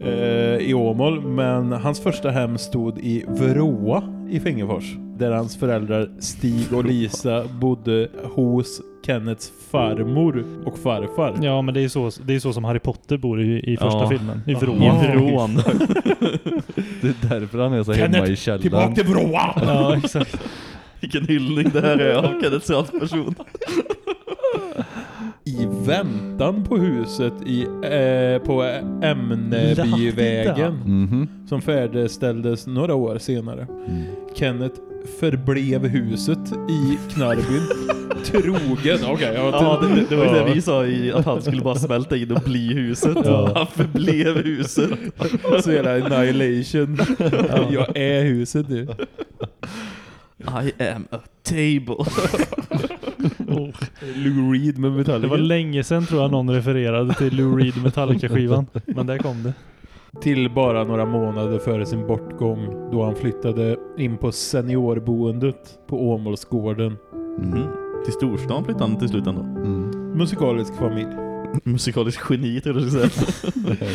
Eh, I Åmål, men hans första hem stod i Vråa i Fängefors. Där hans föräldrar Stig och Lisa bodde hos Kennets farmor och farfar. Ja, men det är så, det är så som Harry Potter bor i, i första Ja. filmen. I I vrån. vrån. Det är därför han är så hemma i Kenneth, källaren. tillbaka till Vråa! Ja, exakt. Vilken hyllning det här är av Kenneth Strands person. I väntan på huset i, eh, på Ämnebyvägen Mhm. som färdigställdes några år senare. Mm. Kenneth förblev huset i Knarbyn trogen. Okej, ja, Ja, det, det, det var ju ja. det vi sa i att han skulle bara smälta in och bli huset. Ja. Han förblev huset. Så hela annihilation. Jag är huset nu. I am a table. Lou Reed med Metallica. Det var länge sedan tror jag någon refererade till Lou Reed Metallica-skivan. Men där kom det. Till bara några månader före sin bortgång då han flyttade in på seniorboendet på Åmålsgården. Mm. Till storstan flyttade han till slut ändå. Mm. Musikalisk familj. Musikalisk geni tror jag du säga.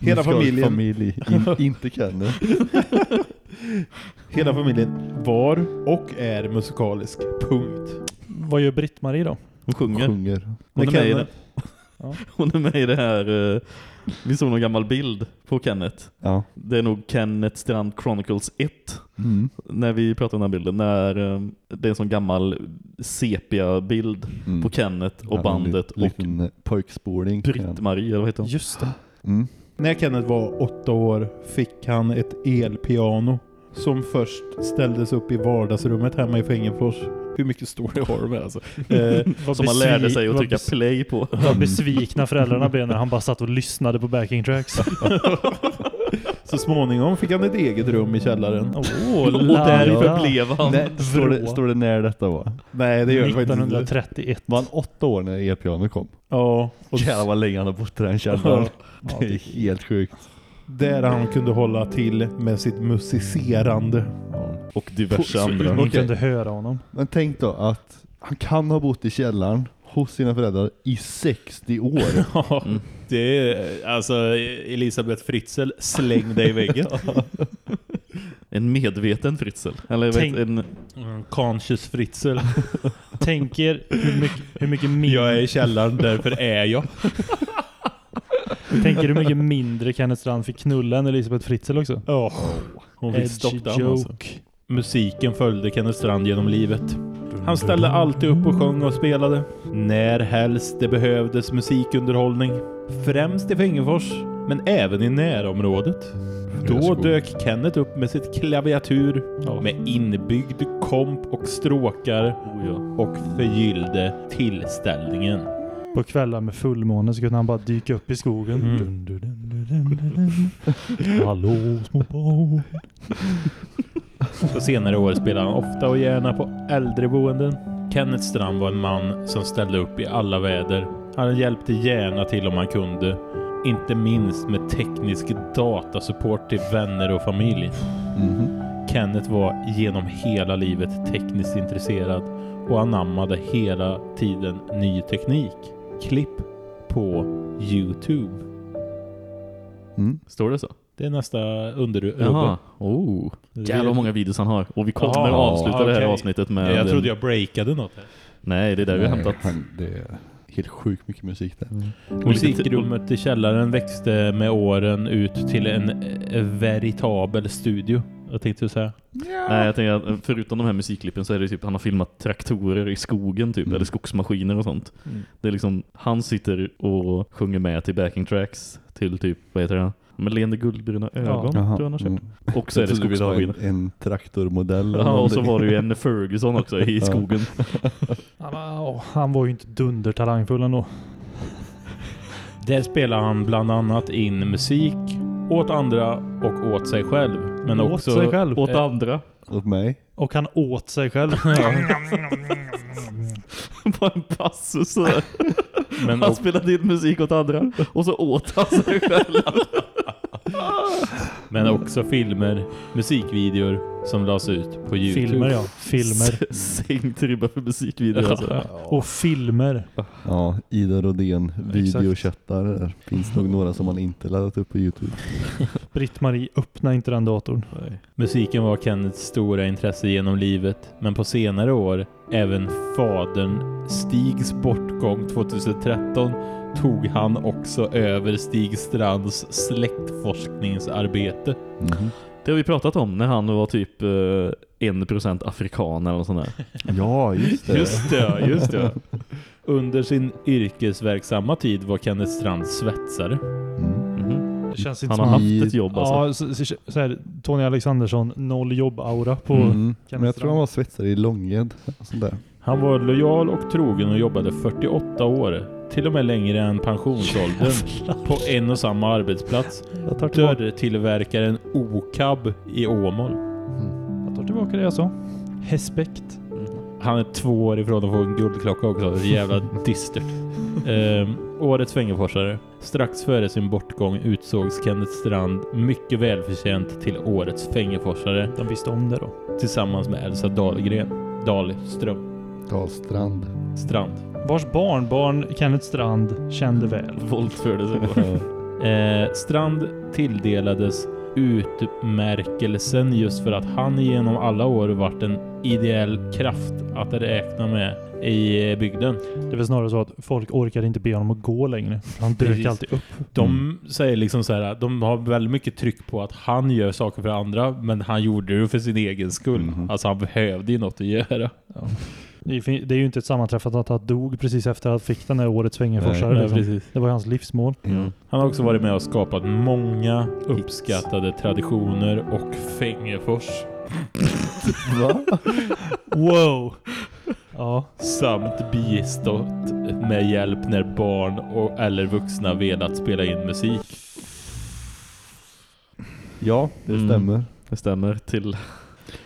Hela familjen. Familj. In, inte Kenneth. Hela familjen var och är musikalisk. Punkt. Vad gör Britt-Marie då? Hon sjunger. Sjunger. Hon är med i det. Ja. Hon är med i det här eh, Vi såg någon gammal bild på Kenneth Ja. Det är nog Kenneth Strand Chronicles 1 Mm. När vi pratar om den här bilden När eh, det är en sån gammal sepia-bild Mm. På Kenneth och Ja, bandet en liten eh, pojkspoling. Britt-Marie eller vad heter hon? Just det. Mm. När Kenneth var åtta år fick han ett elpiano som först ställdes upp i vardagsrummet hemma i Fängefors. Hur mycket story har de med alltså? Eh, Som man lärde sig att trycka play på Vad besvikna föräldrarna blev när han bara satt och lyssnade på backing tracks. så småningom fick han ett eget rum i källaren. Åh, Och därför blev han Nej, står, det, står det när detta var? Nej, det gör det faktiskt inte. 1931. Var han åtta år när elpianot kom? Ja, och Jävlar vad länge han har bott i den källaren. Det är helt sjukt. Där han kunde hålla till med sitt musicerande. Och diverse andra Okej. kunde höra honom. Men tänk då att han kan ha bott i källaren hos sina föräldrar i 60 år. Ja, det är alltså Elisabeth Fritzl slängde i väggen. En medveten Fritzl Eller Tänk- vet, en Mm, Conscious Fritzl. Tänk er hur mycket, hur mycket Jag mindre, är i källaren, därför är jag. tänk er hur mycket mindre Kenneth Strand fick knulla än Elisabeth Fritzl också. Oh, hon fick Edgy stopp joke. alltså. Musiken följde Kenneth Strand genom livet. Han ställde alltid upp och sjöng och spelade. När helst det behövdes musikunderhållning. Främst i Fängefors, men även i närområdet. Då dök Kenneth upp med sitt klaviatur med inbyggd komp och stråkar oh ja. och förgyllde tillställningen. På kvällar med fullmåne så kunde han bara dyka upp i skogen. Mm. Dun, dun, dun, dun, dun, dun. Hallå små barn. På senare år spelade han ofta och gärna på äldreboenden. Kenneth Strand var en man som ställde upp i alla väder. Han hjälpte gärna till om han kunde. Inte minst med teknisk datasupport till vänner och familj. Mhm. Kenneth var genom hela livet tekniskt intresserad och anammade hela tiden ny teknik. Klipp på Youtube. Mm. Står det så? Det är nästa underrubbe. Jaha. Oh. Jävlar vad många videos han har. Och vi kommer Jaha, avsluta det här avsnittet med... Jag trodde jag breakade något här. Nej, det är där vi har hämtat. han- Det är helt sjukt mycket musik där. Musikrummet i källaren växte med åren ut till en eh, veritabel studio. Jag tänkte du säga. Nej, jag tänker att förutom de här musikklippen så är det typ han har filmat traktorer i skogen typ, eller skogsmaskiner och sånt. Mm. Det är liksom, han sitter och sjunger med till backing tracks till typ, vad heter det? Med leende guldbruna ögon, tror jag köpt. Och så är det ha en, skogsmaskiner. en traktormodell. Ja, och så var det ju en Ferguson också i Ja. skogen. Han, var- ja, han var ju inte dundertalangfull ändå. Där spelar han bland annat in musik åt andra och åt sig själv. Men åt också sig själv. Åt andra. Åt mig. Och han åt sig själv. Bara en passus sådär. Men han spelade in musik åt andra och så åt han sig själv. Men också filmer, musikvideor som lades ut på Youtube. Filmer ja, filmer. Sänkt ribba för musikvideor alltså. Och filmer. Ja, Ida Rodén videochattar där. Finns nog några som man inte laddat upp på Youtube. Britt-Marie, öppna inte den datorn. Musiken var Kenneths stora intresse genom livet, men på senare år även fadern Stigs bortgång 2013 tog han också över Stig Strands släktforskningsarbete. Mhm. Det har vi pratat om när han var typ eh, 1% afrikan eller något sånt där. Ja, just det. Just det, ja, just det. Under sin yrkesverksamma tid var Kenneth Strand svetsare. Mhm. Det känns inte Han som har I- haft ett jobb alltså. Ja, så, så, så här, Tony Alexandersson, noll jobb-aura på Mm. Kenneth Men jag tror Strand. han var svetsare i Långed. Sånt där. Han var lojal och trogen och jobbade 48 år. Till och med längre än pensionsåldern. på en och samma arbetsplats. Dörrtillverkaren OCAB i Åmål. jag tar tillbaka det jag sa. Respekt. Han är två år ifrån att få en guldklocka också. Det är jävla dystert. Ehm, årets fängeforsare. Strax före sin bortgång utsågs Kenneth Strand mycket välförtjänt till årets fängeforsare De visste om det då. tillsammans med Elsa Dahlgren. Dahlström. Karlstrand. Strand. Vars barnbarn Kenneth Strand kände väl. Våldförde sig på. Eh, Strand tilldelades utmärkelsen just för att han genom alla år varit en ideell kraft att räkna med i bygden. Det är väl snarare så att folk orkar inte be honom att gå längre. Han dök alltid upp. De säger liksom så här, de har väldigt mycket tryck på att han gör saker för andra, men han gjorde det för sin egen skull. Mhm. Alltså han behövde ju något att göra. Fin- det är ju inte ett sammanträffande att han dog precis efter att han fick den här årets fängeforsare. Nej, liksom. precis. Det var hans livsmål. Mm. Han har också varit med och skapat många uppskattade traditioner och fängefors. Va? Wow! Ja, Samt bistått med hjälp när barn och, eller vuxna velat spela in musik. Ja, det Mm. stämmer. Det stämmer till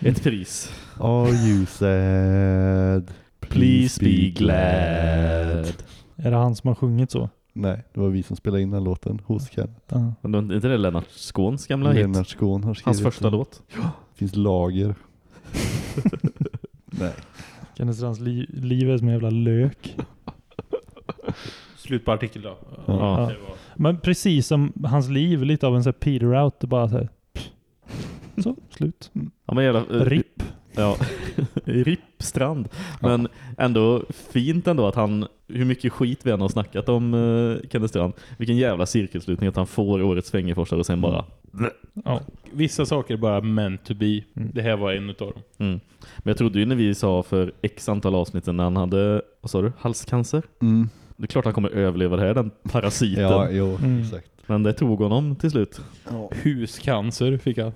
ett pris. Are you sad? Please be glad. är det han som har sjungit så? Nej, det var vi som spelade in den låten hos Ken. Ja. Men är inte det Lennart Skåns gamla hit? Lennart Skån har skrivit Hans första den. låt. finns lager. Nej. Kenneth Strands li- liv är som en jävla lök. Slut på artikel då. Ja. det var- Men precis som hans liv, lite av en sån här Peter out. Det bara så här. Så, slut. Ja, men jävla, eh, RIP. Ja, RIP Strand. Men ändå fint ändå att han, hur mycket skit vi än har snackat om uh, Kenneth Strand, vilken jävla cirkelslutning att han får årets fängeforsare och sen bara Ja. Vissa saker är bara meant to be. Mm. Det här var en utav dem. Mm. Men jag trodde ju när vi sa för x antal avsnitt när han hade, vad sa du, halscancer? Mm. Det är klart han kommer överleva det här, den parasiten. Ja, jo, Mm. exakt. Men det tog honom till slut. Huscancer fick han.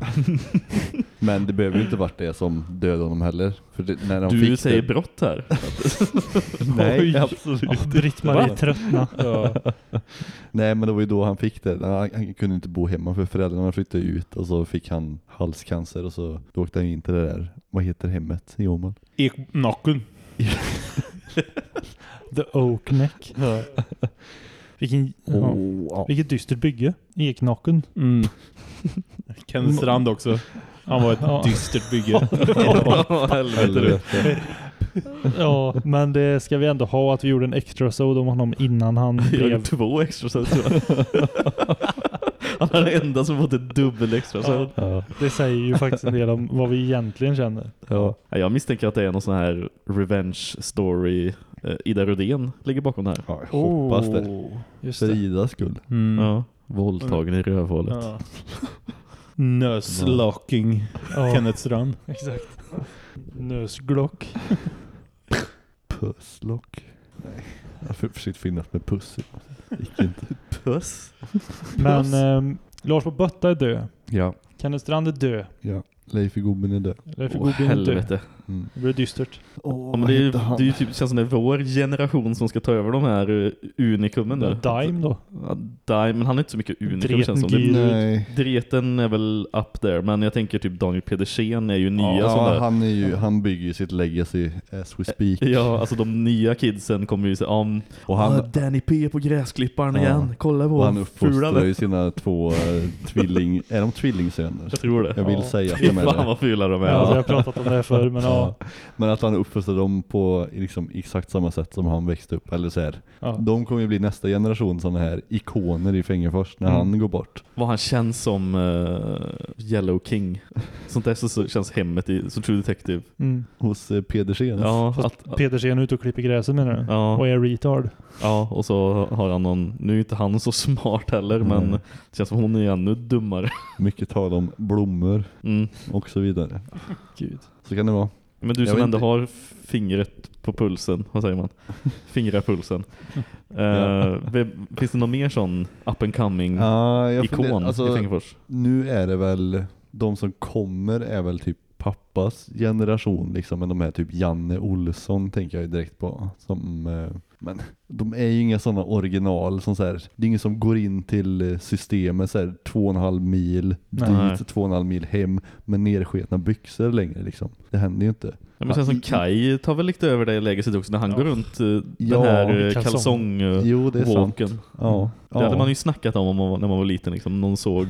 Men det behöver ju inte varit det som dödade honom heller. För det, när de Du fick säger det, brott här. Nej, Oj. absolut Ja, Britt-Marie tröttna. Ja. Nej, men det var ju då han fick det. Han, han kunde inte bo hemma för föräldrarna flyttade ut och så fick han halscancer och så då åkte han in till det där, vad heter hemmet i Åmål? Eknacken. The Oak Neck. Vilken. Oh, ja. Vilket dystert bygge. Eknacken. Mm. Kenneth Strand också. Han var ett Ja. dystert bygge. Helvete du. Ja, men det ska vi ändå ha att vi gjorde en extra så om honom innan han Jag blev... gjorde två extra så tror jag. Han är den enda som fått ett dubbel extra så. Ja, det säger ju faktiskt en del om vad vi egentligen känner. Ja. Jag misstänker att det är någon sån här revenge story. Eh, Ida Rudén ligger bakom det här. Ja, jag hoppas det. Oh, Just För det. Idas skull. Mm. Ja. Våldtagen i rövhålet. Ja. Nöslocking Ja, Kenneth Strand. exakt. Nösglock. Pusslock. Nej. Jag har försökt finnas med puss. Gick inte. Puss. Men ehm, Lars på Bötta är död. Ja. Kenneth Strand är död. Ja. Leif i gubben är död. Leif Åh Godin är död. helvete. Mm. Det blir dystert. Oh, Ja, men det, är, ju- det är typ, det känns som det är vår generation som ska ta över de här uh, unikumen nu. Dime då. Ja, Dime, men han är inte så mycket unikum Dreten känns som. Det. Nej. Dreten är väl up there, men jag tänker typ Daniel Pedersen är ju nya Ja, där. han, är ju, han bygger ju sitt legacy as we speak. Ja, alltså de nya kidsen kommer ju säga om Och han, "Ah, Danny P på gräsklipparen Ja. igen, kolla på och han uppfostrar det." ju sina två uh, tvilling... Är de tvillingsöner? Jag tror det. Jag vill Ja. säga är fan det. vad fula de är. Ja, alltså, jag har pratat om det förr, men ja. Ja. Men att han uppfostrar dem på liksom, exakt samma sätt som han växte upp. Eller så här. ja. De kommer ju bli nästa generation sådana här ikoner i Fängefors när Mm. han går bort. Vad han känns som eh, Yellow King. Sånt där så, så känns hemmet i så True Detective. Mm. Hos uh. Ja, Fast att, att, Pedersen är ute och klipper gräset menar du? ja, Och är retard. Ja, och så har han någon, nu är inte han så smart heller, Nej. men det känns som hon är ännu dummare. Mycket tal om blommor Mm. och så vidare. Gud. Så kan det vara. Men du Jag som ändå inte. har fingret på pulsen, vad säger man? Fingrapulsen. Ja. Uh, finns det någon mer sån up and coming jag ikon funderar- i alltså, Fingefors? Nu är det väl, de som kommer är väl typ pappas generation liksom, men de är typ Janne Olsson tänker jag direkt på. Som, eh, men de är ju inga sådana original som så här, det är ingen som går in till eh, systemet så här, två och en halv mil Nej. dit, två och en halv mil hem med nersketna byxor längre liksom. Det händer ju inte. Ja, men känns som Kai tar väl lite över det läget också när han går runt Ja, den här uh, kalsong. kalsong Jo, det är sant. Ja. Det hade ja. man ju snackat om, när man var liten liksom. Någon såg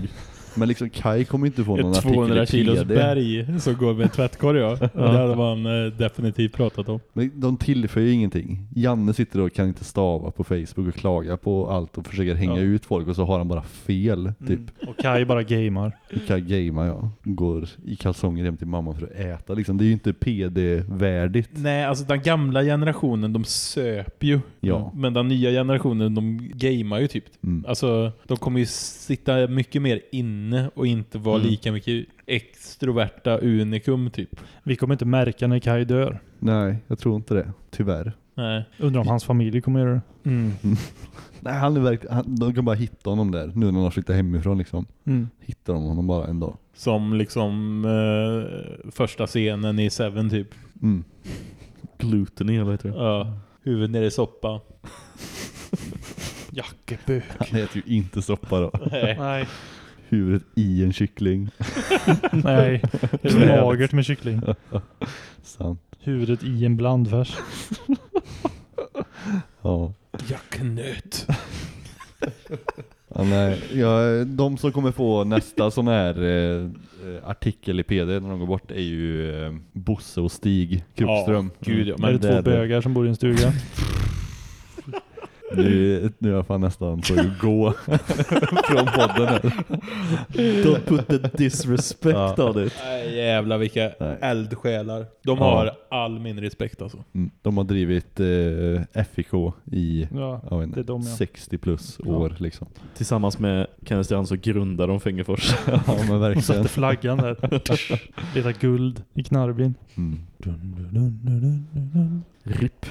Men liksom Kai kommer inte få någon 200 artikel i kilos PD. berg som går med tvättkorg ja. Det hade man eh, definitivt pratat om. Men de tillför ju ingenting. Janne sitter och kan inte stava på Facebook och klagar på allt och försöker hänga Ja. ut folk och så har han bara fel. Typ. Och Kai bara gamar. Kan gamea ja. Går i kalsonger hem till mamma för att äta. Liksom, det är ju inte PD-värdigt. Nej, alltså den gamla generationen, de söp ju. Ja. Men den nya generationen, de gamar ju typ. Mm. Alltså, de kommer ju sitta mycket mer inne och inte vara Mm. lika mycket extroverta unikum typ. Vi kommer inte märka när Kai dör. Nej, jag tror inte det. Tyvärr. Nej. Undrar om hans familj kommer göra det. Mm. Nej, han är verkligen, han, de kan bara hitta honom där. Nu när han har flyttat hemifrån liksom. Mm. Hittar de honom bara en dag. Som liksom eh, första scenen i Seven typ. Mm. gluten i, eller vad heter det? Ja. Huvudet ner i soppa. Jackebök. Han äter ju inte soppa då. Nej. Nej. Huvudet i en kyckling. Nej. Det är magert med kyckling. Sant. Huvudet i en blandfärs. Ja. Jacknöt. Ja, nej. Ja, de som kommer få nästa sån här eh, eh, artikel i PD när de går bort är ju eh, Bosse och Stig Kruppström. Ja, gud ja. Men är det två är bögar som bor i en stuga? Nu, nu är jag fan nästan på att gå från podden här. Don't put the disrespect Ja. on it. Nej, jävlar vilka Nej. eldsjälar. De Ja. har all min respekt alltså. Mm. De har drivit eh, FIK i Ja, inte, de, ja. 60 plus år liksom. Tillsammans med Kenneth så grundar de Fängefors. Ja men Och satte verkligen. flaggan där. Leta guld i knarbin. Mm. RIP.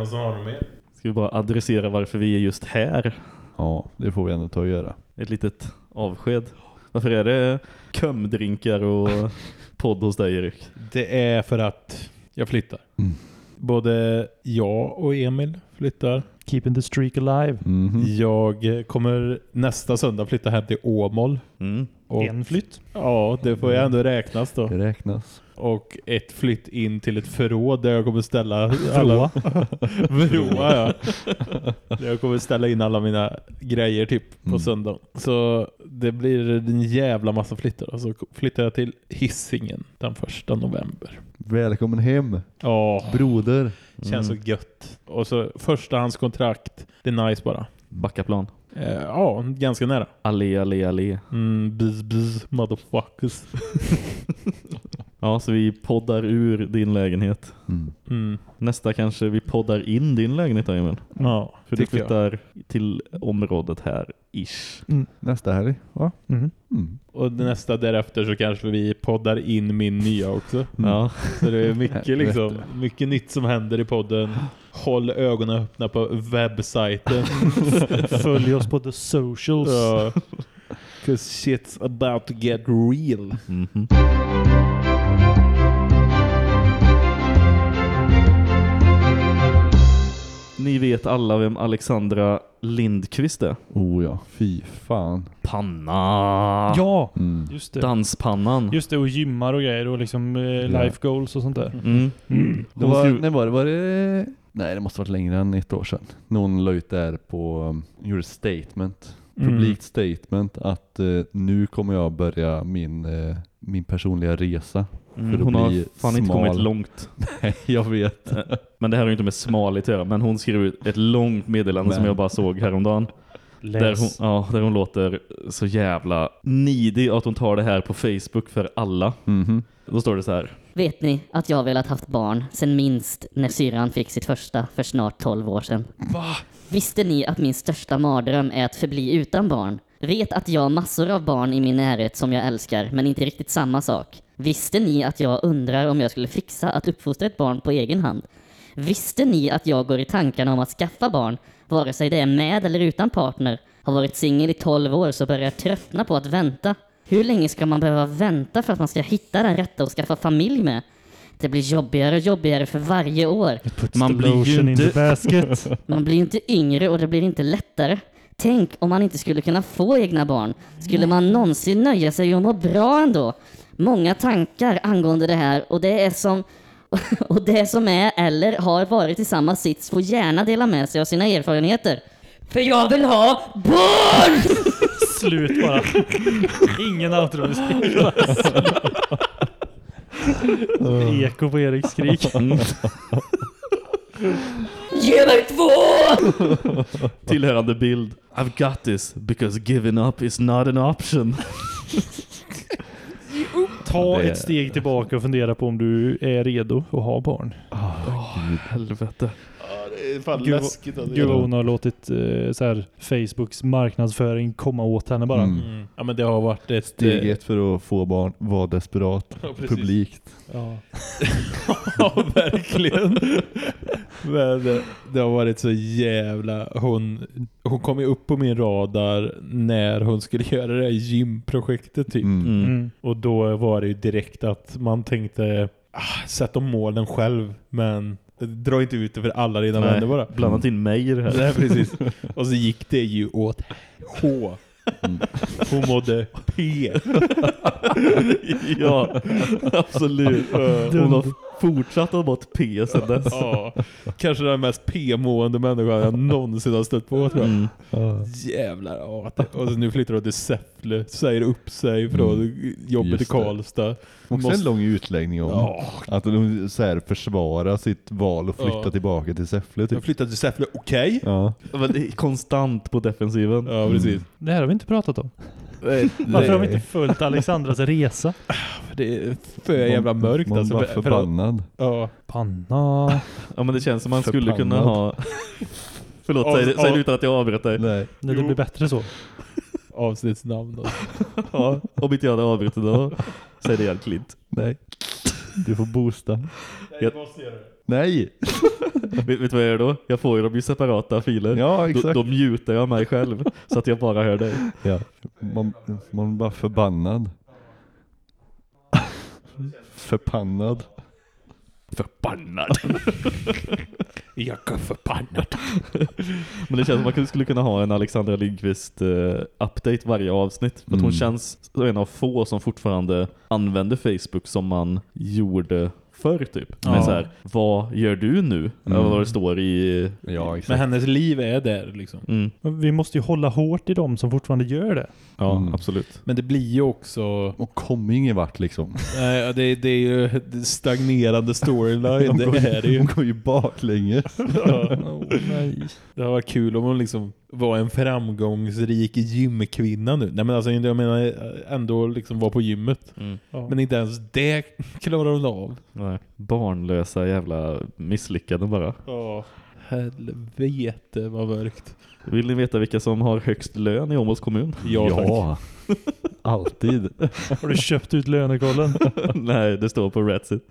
Någon som har något mer? Ska vi bara adressera varför vi är just här? Ja, det får vi ändå ta och göra. Ett litet avsked. Varför är det kömdrinkar och podd hos dig Erik? Det är för att jag flyttar. Mm. Både jag och Emil flyttar. Keeping the streak alive. Mhm. Jag eh, kommer nästa söndag flytta hem till Åmål. Mm. Och, En flytt. Ja, det får jag ändå räknas då. Det räknas. Och ett flytt in till ett förråd där jag kommer ställa alla... Vroa, ja. Där jag kommer ställa in alla mina grejer typ på Mm. söndag. Så det blir en jävla massa flyttar. Så flyttar jag till Hissingen den första november. Välkommen hem, Ja, broder. känns så gött. Och så förstahandskontrakt, det är nice bara. Backaplan. Eh, ja, ganska nära. Allé, allé, allé. Mm, buzz, buzz, motherfuckers. Ja, så vi poddar ur din lägenhet. Mm. Mm. Nästa kanske vi poddar in din lägenhet Emil. Ja, För du tycker jag. flyttar till området här, ish. Nästa helg, va? Mhm. Mm. Och nästa därefter så kanske vi poddar in min nya också. Ja. Så det är mycket, liksom, mycket nytt som händer i podden. Håll ögonen öppna på webbsajten. Följ oss på the socials. Ja. Cause shit's about to get real. Mhm. Ni vet alla vem Alexandra Lindqvist är. Oh ja, fy fan. Panna! Ja, Mm. just det. Danspannan. Just det, och gymmar och grejer och liksom eh, life goals och sånt där. Mm. Mm. Det var, när var det? Var det? Nej, det måste varit längre än ett år sedan. Någon la ut där på, um, gjorde ett statement. Mm. Publikt statement att eh, nu kommer jag börja min, eh, min personliga resa. Mm, hon har fan inte smal. kommit långt. Nej, jag vet. Men det här har ju inte med smalhet att göra. Men hon skrev ut ett långt meddelande som Men- jag bara såg häromdagen. Där hon, Läs. ja, där hon låter så jävla nidig att hon tar det här på Facebook för alla. Mhm. Då står det så här. Vet ni att jag har velat haft barn sen minst när syrran fick sitt första för snart 12 år sedan? Visste ni att min största mardröm är att förbli utan barn? Vet att jag har massor av barn i min närhet som jag älskar, men inte riktigt samma sak. Visste ni att jag undrar om jag skulle fixa att uppfostra ett barn på egen hand? Visste ni att jag går i tankarna om att skaffa barn, vare sig det är med eller utan partner? Har varit singel i 12 år så börjar jag tröttna på att vänta. Hur länge ska man behöva vänta för att man ska hitta den rätta och skaffa familj med? Det blir jobbigare och jobbigare för varje år. Man blir ju inte... Man blir inte yngre och det blir inte lättare. Tänk om man inte skulle kunna få egna barn. Skulle man någonsin nöja sig och må bra ändå? Många tankar angående det här och det är som och det som är eller har varit i samma sits får gärna dela med sig av sina erfarenheter. För jag vill ha barn! Slut bara. Ingen outro-musik. Eko på Eriks skrik. Ge mig två! Tillhörande bild. I've got this because giving up is not an option. Ta Det- ett steg tillbaka och fundera på om du är redo att ha barn. Helvete. Det är fan Gud, läskigt. Alltså. Gud vad hon har låtit eh, så här, Facebooks marknadsföring komma åt henne bara. Mm. Mm. Ja men det har varit ett... Steg eh, ett för att få barn, var desperat. Ja, precis. Publikt. Ja. ja, verkligen. Men det, det har varit så jävla... Hon, hon kom ju upp på min radar när hon skulle göra det här gymprojektet typ. Mm. Mm. Mm. Och då var det ju direkt att man tänkte ah, sätt om målen själv men dra inte ut det för alla dina vänner bara. Blandat in mig i det här. Nej, precis. Och så gick det ju åt H. Hon mådde P. ja, absolut. Hon har fortsatt att vara ett P sedan dess. Ja, kanske den mest P-mående människan jag någonsin har stött på tror jag. Mm. Jävlar. Ja, det- och så nu flyttar hon till Säffle, säger upp sig från jobbet i. Karlstad. Också Måste- en lång utläggning om Ja. att hon så här försvarar sitt val och flytta Ja. tillbaka till Säffle typ. flyttar till Säffle, okej? Ja. Men det är konstant på defensiven. Ja, precis. Det här har vi inte pratat om. Nej. Varför har vi inte följt Alexandras resa? Det är för jävla mörkt Man alltså. var För- för- förbannad. Ja. Panna. Ja men det känns som man skulle kunna Förbannad. ha... Förlåt, Av- säg, säg av- det utan att jag avbröt dig. Nej. Nej, det blir bättre så. Avsnittsnamn då. Ja, om inte jag hade avbrutit då. Säg det igen Klint. Nej. Du får boosta. Jag- måste göra det. Nej! Vet, vet du vad jag gör då? Jag får ju dem i separata filer. Ja, Då, exakt. då mutar jag mig själv så att jag bara hör dig. Ja. Man, man bara förbannad. Förpannad. Förbannad. Jag är förbannad. Men det känns som att man skulle kunna ha en Alexandra Lindqvist eh, update varje avsnitt. För att hon Mm. känns som en av få som fortfarande använder Facebook som man gjorde förr typ. Ja. Med så här, vad gör du nu? Mm. Vad det står i... Ja, exakt. Men hennes liv är där liksom. Mm. Men Vi måste ju hålla hårt i dem som fortfarande gör det. Ja, Mm. absolut. Men det blir ju också... Och kommer ingen vart liksom. Nej, det, det är ju stagnerande storyline. Det går, är det ju. De går ju baklänges. Ja. nej. Det har varit kul om hon liksom var en framgångsrik gymkvinna nu. Nej men alltså jag menar ändå liksom var på gymmet. Mm. Ja. Men inte ens det klarar hon av. Nej. Barnlösa jävla misslyckade bara. Ja. Helvete vad mörkt. Vill ni veta vilka som har högst lön i Åmåls kommun? Ja, tack. alltid. Har du köpt ut lönekollen? Nej, det står på Ratsit.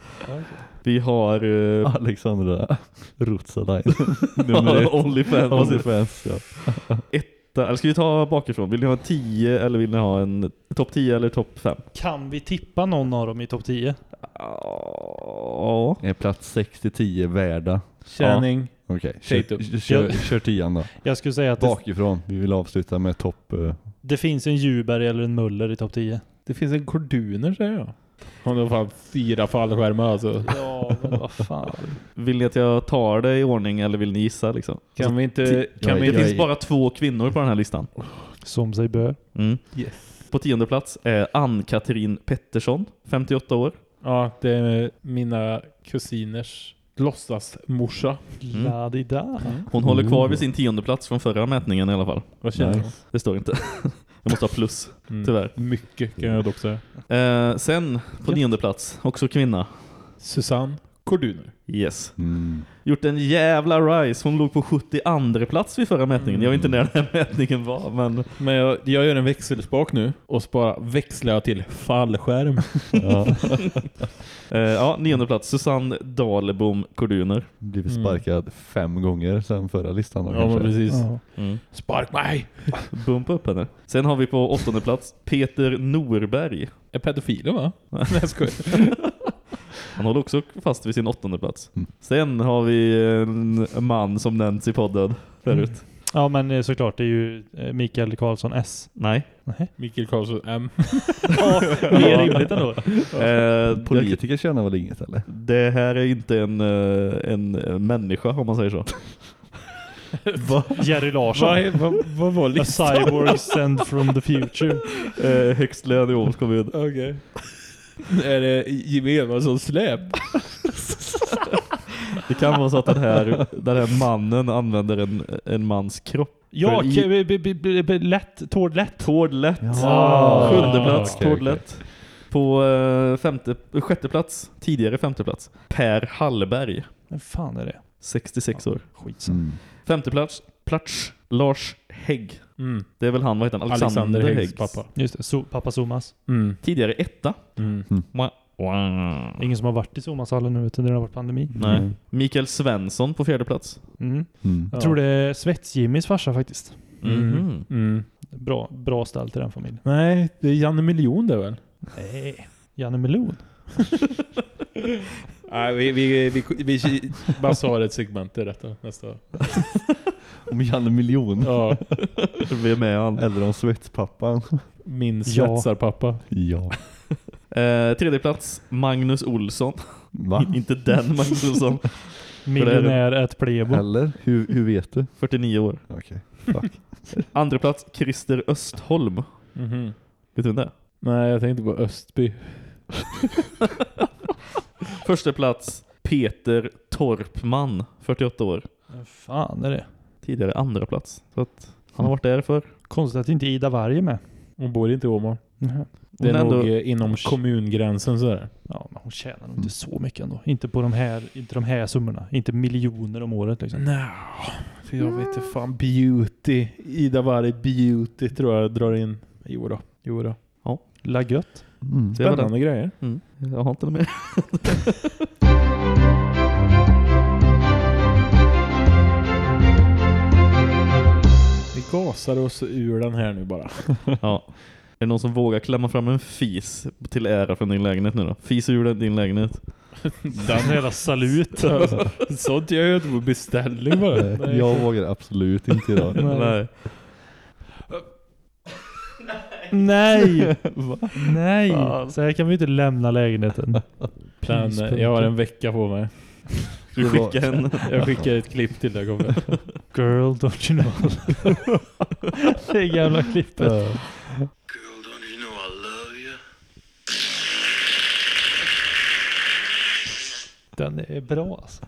Vi har... Uh, Alexandra Rutsalainen. Nummer ett. Onlyfans. Onlyfans, ja. Etta, eller ska vi ta bakifrån? Vill ni ha en 10 eller vill ni ha en topp 10 eller topp 5? Kan vi tippa någon av dem i topp 10? Ja. Är plats 6-10 värda? Kärning. Okej, Tatum. kör, kör, kör tian då. Jag skulle säga att Bakifrån. Vi vill avsluta med topp... eh, det finns en Djurberg eller en Muller i topp 10. Det finns en Korduner säger jag. Hon har fan fyra fallskärmar alltså. Ja, men vad fan. Vill ni att jag tar det i ordning eller vill ni gissa liksom? Kan vi inte... Kan jag vi Det finns bara två kvinnor på den här listan. Som sig bör. Mm. Yes. På tionde plats är Ann-Katrin Pettersson, 58 år. Ja, det är mina kusiners låtsasmorsa. Mm. La-di-da. Hon håller kvar vid sin tionde plats från förra mätningen i alla fall. Vad känner Nice. Det står inte. Jag måste ha plus? Mm. tyvärr. Mycket kan jag dock säga. Eh, sen på nionde plats, också kvinna. Susanne Korduner. Yes. Mm. Gjort en jävla rise. Hon låg på 72 plats vid förra mätningen. Jag vet inte när den här mätningen var, men... Men jag, jag gör en växelspak nu och så bara växlar jag till fallskärm. Ja. Eh, ja, nionde plats. Susanne Dalebom Korduner. Blivit Mm. sparkad fem gånger sen förra listan då, Ja, kanske. precis. Ja. Mm. Spark mig! Bumpa upp henne. Sen har vi på åttonde plats Peter Norberg. Är pedofiler va? Nej jag skojar. Han håller också fast vid sin åttonde plats. Mm. Sen har vi en man som nämnts i podden förut. ja, men eh, såklart. Det är ju eh, Mikael Karlsson S. Nej. Nej. Mikael Karlsson M. Ja, det är rimligt ändå. Eh, Politiker tjänar väl inget eller? det här är inte en, eh, en människa om man säger så. Jerry Larsson. Vad, vad var A listan? cyborg sent from the future. Eh, högst lön i Åmåls kommun. Okej. Är det Jimmy som släp? Det kan vara så att den här, den här mannen använder en, en mans kropp. Ja, lätt. Tord lätt. Tord Lätt. Ja. Sjunde plats, Okej, Tord. Lätt. På eh, femte, sjätte plats, tidigare femte plats, Per Hallberg. Vem fan är det? 66 år. Skitsamma. Mm. Femte plats, plats Lars Hägg. Mm. Det är väl han, vad heter han? Alexander, Alexander Häggs Häggs. pappa. Just det, so pappa Somas. Mm. Tidigare etta. Mm. Wow. Wow. Ingen som har varit i Somashallen nu när det har varit pandemi. Nej. Mm. Mikael Svensson på fjärde plats. Mm. Mm. Jag tror det är Svets-Jimmys farsa faktiskt. Mhm. Mm. Bra, bra ställt i den familjen. Nej, det är Janne Miljon det väl? Nej. Janne Melon. Nej, vi, vi, vi, vi, vi bara sa ett segment i detta nästa år. Om Janne Miljon. Ja, Vi är med han. Eller om svetspappan. min Ja. svetsarpappa. Ja. Eh, tredje plats, Magnus Olsson. Va? Inte den Magnus Olsson. Miljonär ett plebo. Eller? Hur, hur vet du? 49 år. Okej. Fuck. Andra plats, Christer Östholm. Mhm. Vet du det? Nej, jag tänkte på Östby. Första plats, Peter Torpman, 48 år. Vem fan är det? Tidigare andra plats. Så att han har varit där för. Konstigt att inte Ida Varg är med. Hon bor inte i Åmål. Det är är nog ändå- eh, inom kommungränsen sådär. Ja, men hon tjänar nog inte så mycket ändå. Inte på de här, inte de här summorna. Inte miljoner om året liksom. Nej, för jag vet inte fan. Beauty. Ida Varg Beauty tror jag drar in. Jo då. Jo då. La gött. Mm. Spännande grejer. Mm. Jag har inte det gasar oss ur den här nu bara. ja. Är det någon som vågar klämma fram en fis till ära från din lägenhet nu då? Fis ur din lägenhet. Den hela salut. Alltså, Sånt gör jag inte på beställning bara. Nej, Jag vågar absolut inte idag. Nej. Nej! Nej! Så här kan vi inte lämna lägenheten. Den, jag har en vecka på mig. Du skickar en... Jag skickar ett klipp till dig. Girl, don't you know? det gamla klippet. Den är bra alltså.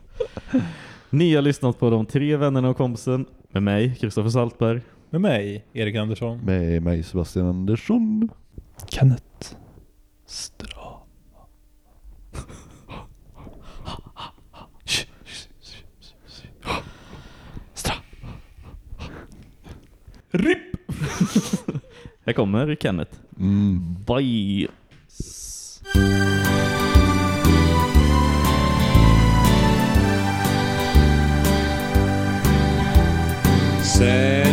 Ni har lyssnat på De tre vännerna och kompisen med mig, Kristoffer Saltberg. Med mig, Erik Andersson. Med mig Sebastian Andersson. Kenneth. Stra. RIP! Här kommer Kenneth. Mm. Bye! Sätt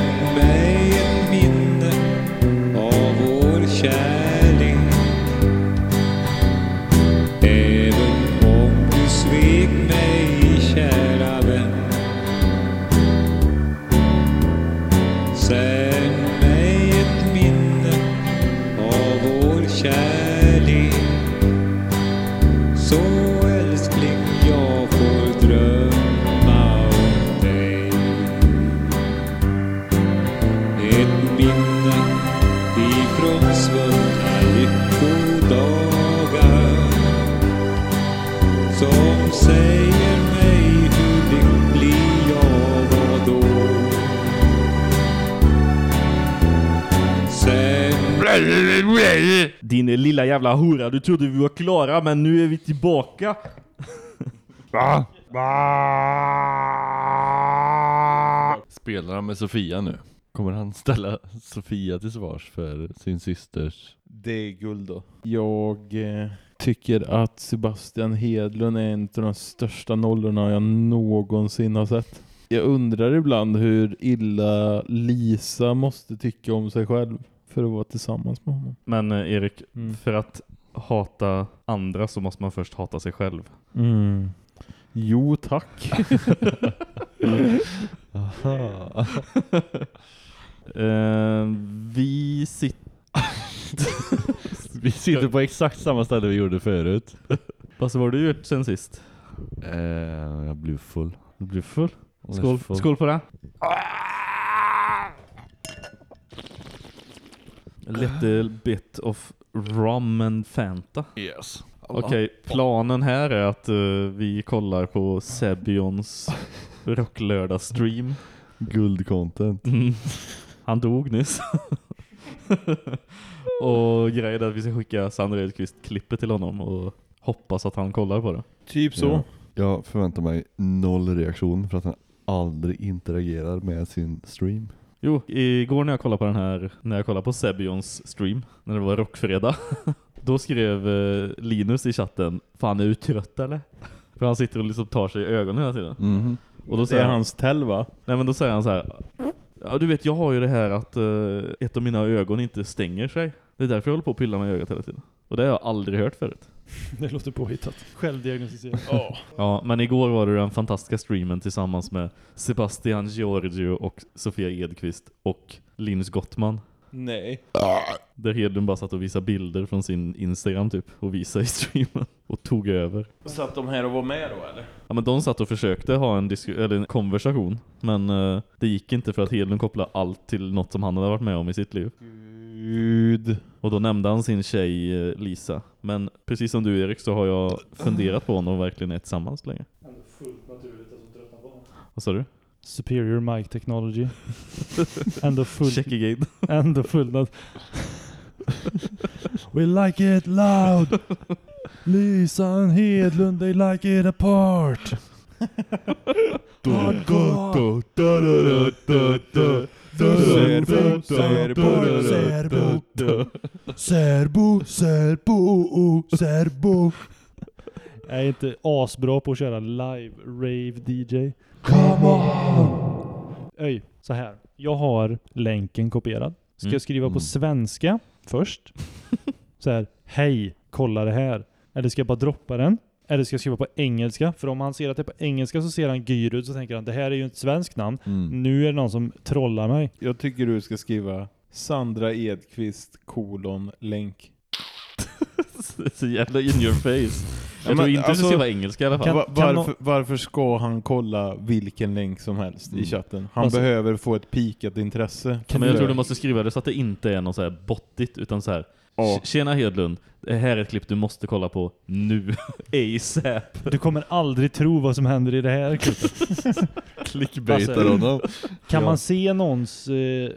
jävla hora, du trodde vi var klara men nu är vi tillbaka. Spelar han med Sofia nu? Kommer han ställa Sofia till svars för sin systers... Det är guld då. Jag eh, tycker att Sebastian Hedlund är en av de största nollorna jag någonsin har sett. Jag undrar ibland hur illa Lisa måste tycka om sig själv för att vara tillsammans med honom. Men eh, Erik, Mm. för att hata andra så måste man först hata sig själv. Mm. Jo, tack. Aha. Eh, vi sitter... Vi sitter på exakt samma ställe vi gjorde förut. Vad så har du gjort sen sist? Eh, jag blev full. Du blev full? Skål, full. skål på det. A little bit of rum and Fanta. Yes. Okej, planen här är att eh, vi kollar på Sebions rocklördag-stream. Guldcontent. Mm. Han dog nyss. och grejen är att vi ska skicka Sandra Edqvist-klippet till honom och hoppas att han kollar på det. Typ så. Ja. Jag förväntar mig noll reaktion för att han aldrig interagerar med sin stream. Jo, igår när jag kollade på den här, när jag kollade på Sebions stream, när det var rockfredag, då skrev eh, Linus i chatten, fan är du trött eller? För han sitter och liksom tar sig i ögonen hela tiden. Mhm. Och då Det säger är han, hans tell va? nej men då säger han så här, ja du vet jag har ju det här att eh, ett av mina ögon inte stänger sig. Det är därför jag håller på att pilla med ögat hela tiden. Och det har jag aldrig hört förut. Det låter påhittat. Självdiagnostiserat. Ja. Ja, men igår var det den fantastiska streamen tillsammans med Sebastian Giorgio och Sofia Edqvist och Linus Gottman. Nej. Där Hedlund bara satt och visade bilder från sin Instagram typ och visade i streamen och tog över. Satt de här och var med då eller? Ja men de satt och försökte ha en, eller en konversation men eh, det gick inte för att Hedlund kopplade allt till något som han hade varit med om i sitt liv. Gud. Och då nämnde han sin tjej eh, Lisa. Men precis som du Erik så har jag funderat på om de verkligen är tillsammans längre. Vad sa du? Superior mic technology. Ändå full... Check again. Ändå full... nat- We like it loud. Lisa and Hedlund, they like it apart. Hardcore. Serbo, serbo, serbo. Serbo, serbo, serbo. Jag är inte asbra på att köra live rave DJ. Come on! Öj, så här. Jag har länken kopierad. Ska Mm. jag skriva på svenska först? så här, hej, kolla det här. Eller ska jag bara droppa den? Eller ska jag skriva på engelska? För om han ser att det är på engelska så ser han Gyrud så tänker han det här är ju ett svenskt namn. Mm. Nu är det någon som trollar mig. Jag tycker du ska skriva Sandra Edqvist kolon länk. så jävla in your face. Jag Ja, tror men inte du alltså, ska skriva engelska i alla fall. Va- kan varför, nå- varför ska han kolla vilken länk som helst i Mm. chatten? Han Alltså- behöver få ett pikat intresse. men jag tror du måste skriva det så att det inte är något så här bottigt utan så här. Ja. Tjena Hedlund, det här är ett klipp du måste kolla på nu. ASAP. Du kommer aldrig tro vad som händer i det här klippet. Clickbaitar Alltså, honom. Kan Ja. man se någons eh,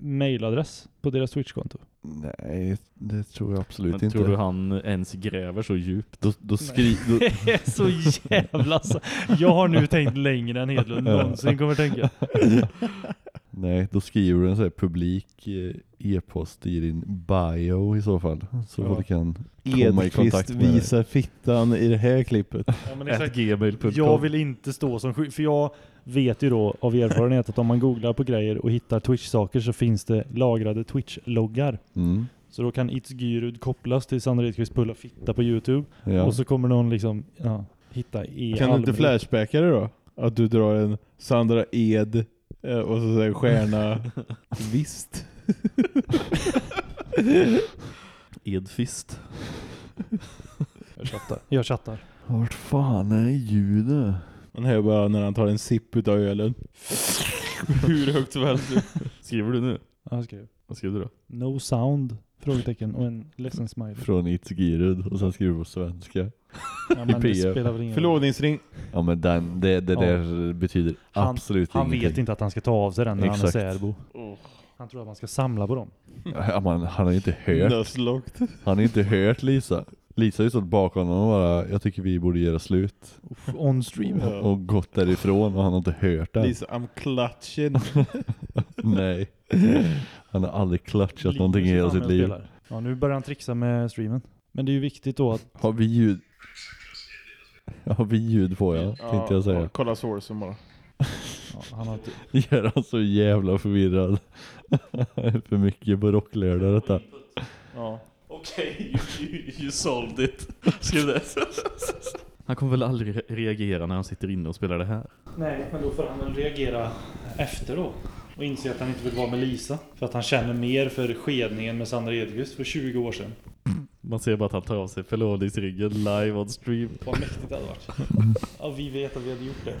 mailadress på deras Twitch-konto? Nej, det tror jag absolut Men inte. tror du han ens gräver så djupt? Då, då skri... Då, Det är så jävla så. Jag har nu tänkt längre än Hedlund någonsin kommer tänka. Nej, då skriver du en sån här publik eh, e-post i din bio i så fall. Så Ja. folk kan komma i kontakt Edqvist med dig. visar fittan i det här klippet. Ja, men exakt. gmail.com. Jag vill inte stå som för jag vet ju då av erfarenhet att om man googlar på grejer och hittar Twitch-saker så finns det lagrade Twitch-loggar. Mm. Så då kan It's Gyrud kopplas till Sandra Edqvist Pulla Fitta på Youtube. Ja. Och så kommer någon liksom ja, hitta i Kan du inte flashbacka det då? Att du drar en Sandra Ed och så säger stjärna visst. Edfist. Jag chattar. Jag chattar. Vart fan är ljudet? Man hör bara när han tar en sipp utav ölen. Hur högt som helst. Skriver du nu? Ja, jag skrev. Vad skrev du då? No sound? Frågetecken och en ledsen smiley. Från It's Girud och sen skriver du på svenska. Ja, men det PM. spelar väl ingen roll. Förlovningsring. Ja men den, det, det Ja. där betyder Han- absolut Han ingenting. vet inte att han ska ta av sig den när Exakt. han är särbo. Han tror att man ska samla på dem. Ja, man, han har ju inte hört. Nöslocked. Han har inte hört Lisa. Lisa har ju stått bakom honom och bara, jag tycker vi borde göra slut. On stream. Ja. Och gått därifrån och han har inte hört det. Lisa, I'm clutching. Nej. Han har aldrig clutchat någonting i hela sitt liv. Ja, nu börjar han trixa med streamen. Men det är ju viktigt då att... Har vi ljud? Har vi ljud på ja, tänkte jag säga. kolla sourcen bara. Ja, han har inte... Gör han så jävla förvirrad. För mycket på rocklördag detta. Ja. Okej, you, you, you solved it. Skriv det. Han kommer väl aldrig re- reagera när han sitter inne och spelar det här. Nej, men då får han väl reagera efter då. Och inse att han inte vill vara med Lisa. För att han känner mer för skedningen med Sandra Edqvist för 20 år sedan. Man ser bara att han tar av sig förlovningsringen live on stream. Vad mäktigt det hade varit. Ja, vi vet att vi hade gjort det.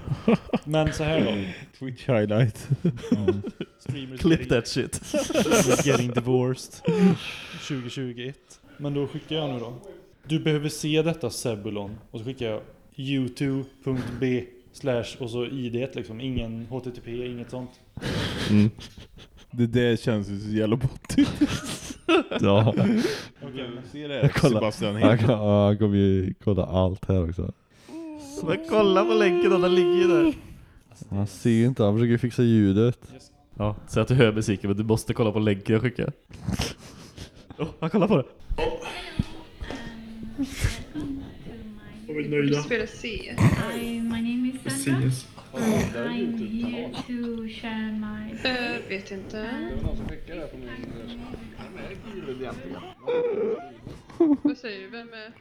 Men så här då. Twitch highlight. Streamers Clip getting, that shit. getting divorced. 2021. Men då skickar jag nu då. Du behöver se detta Sebulon. Och så skickar jag youtube.b slash och så id liksom. Ingen HTTP, inget sånt. Mm. Det där känns ju så jävla bottigt. Ja. Okej, men se det här. Kolla. Sebastian Han, kan- ja, han kommer ju kolla allt här också. Men kolla på länken, den ligger ju där. Han ser ju inte, han försöker fixa ljudet. Ja, så att du hör musiken men du måste kolla på länken jag skickar. Oh, han kollar på det. Du spelar C. Hi, my name is Sandra. CS. I'm here to share my... Uh, vet inte. Vad säger du? Vem är...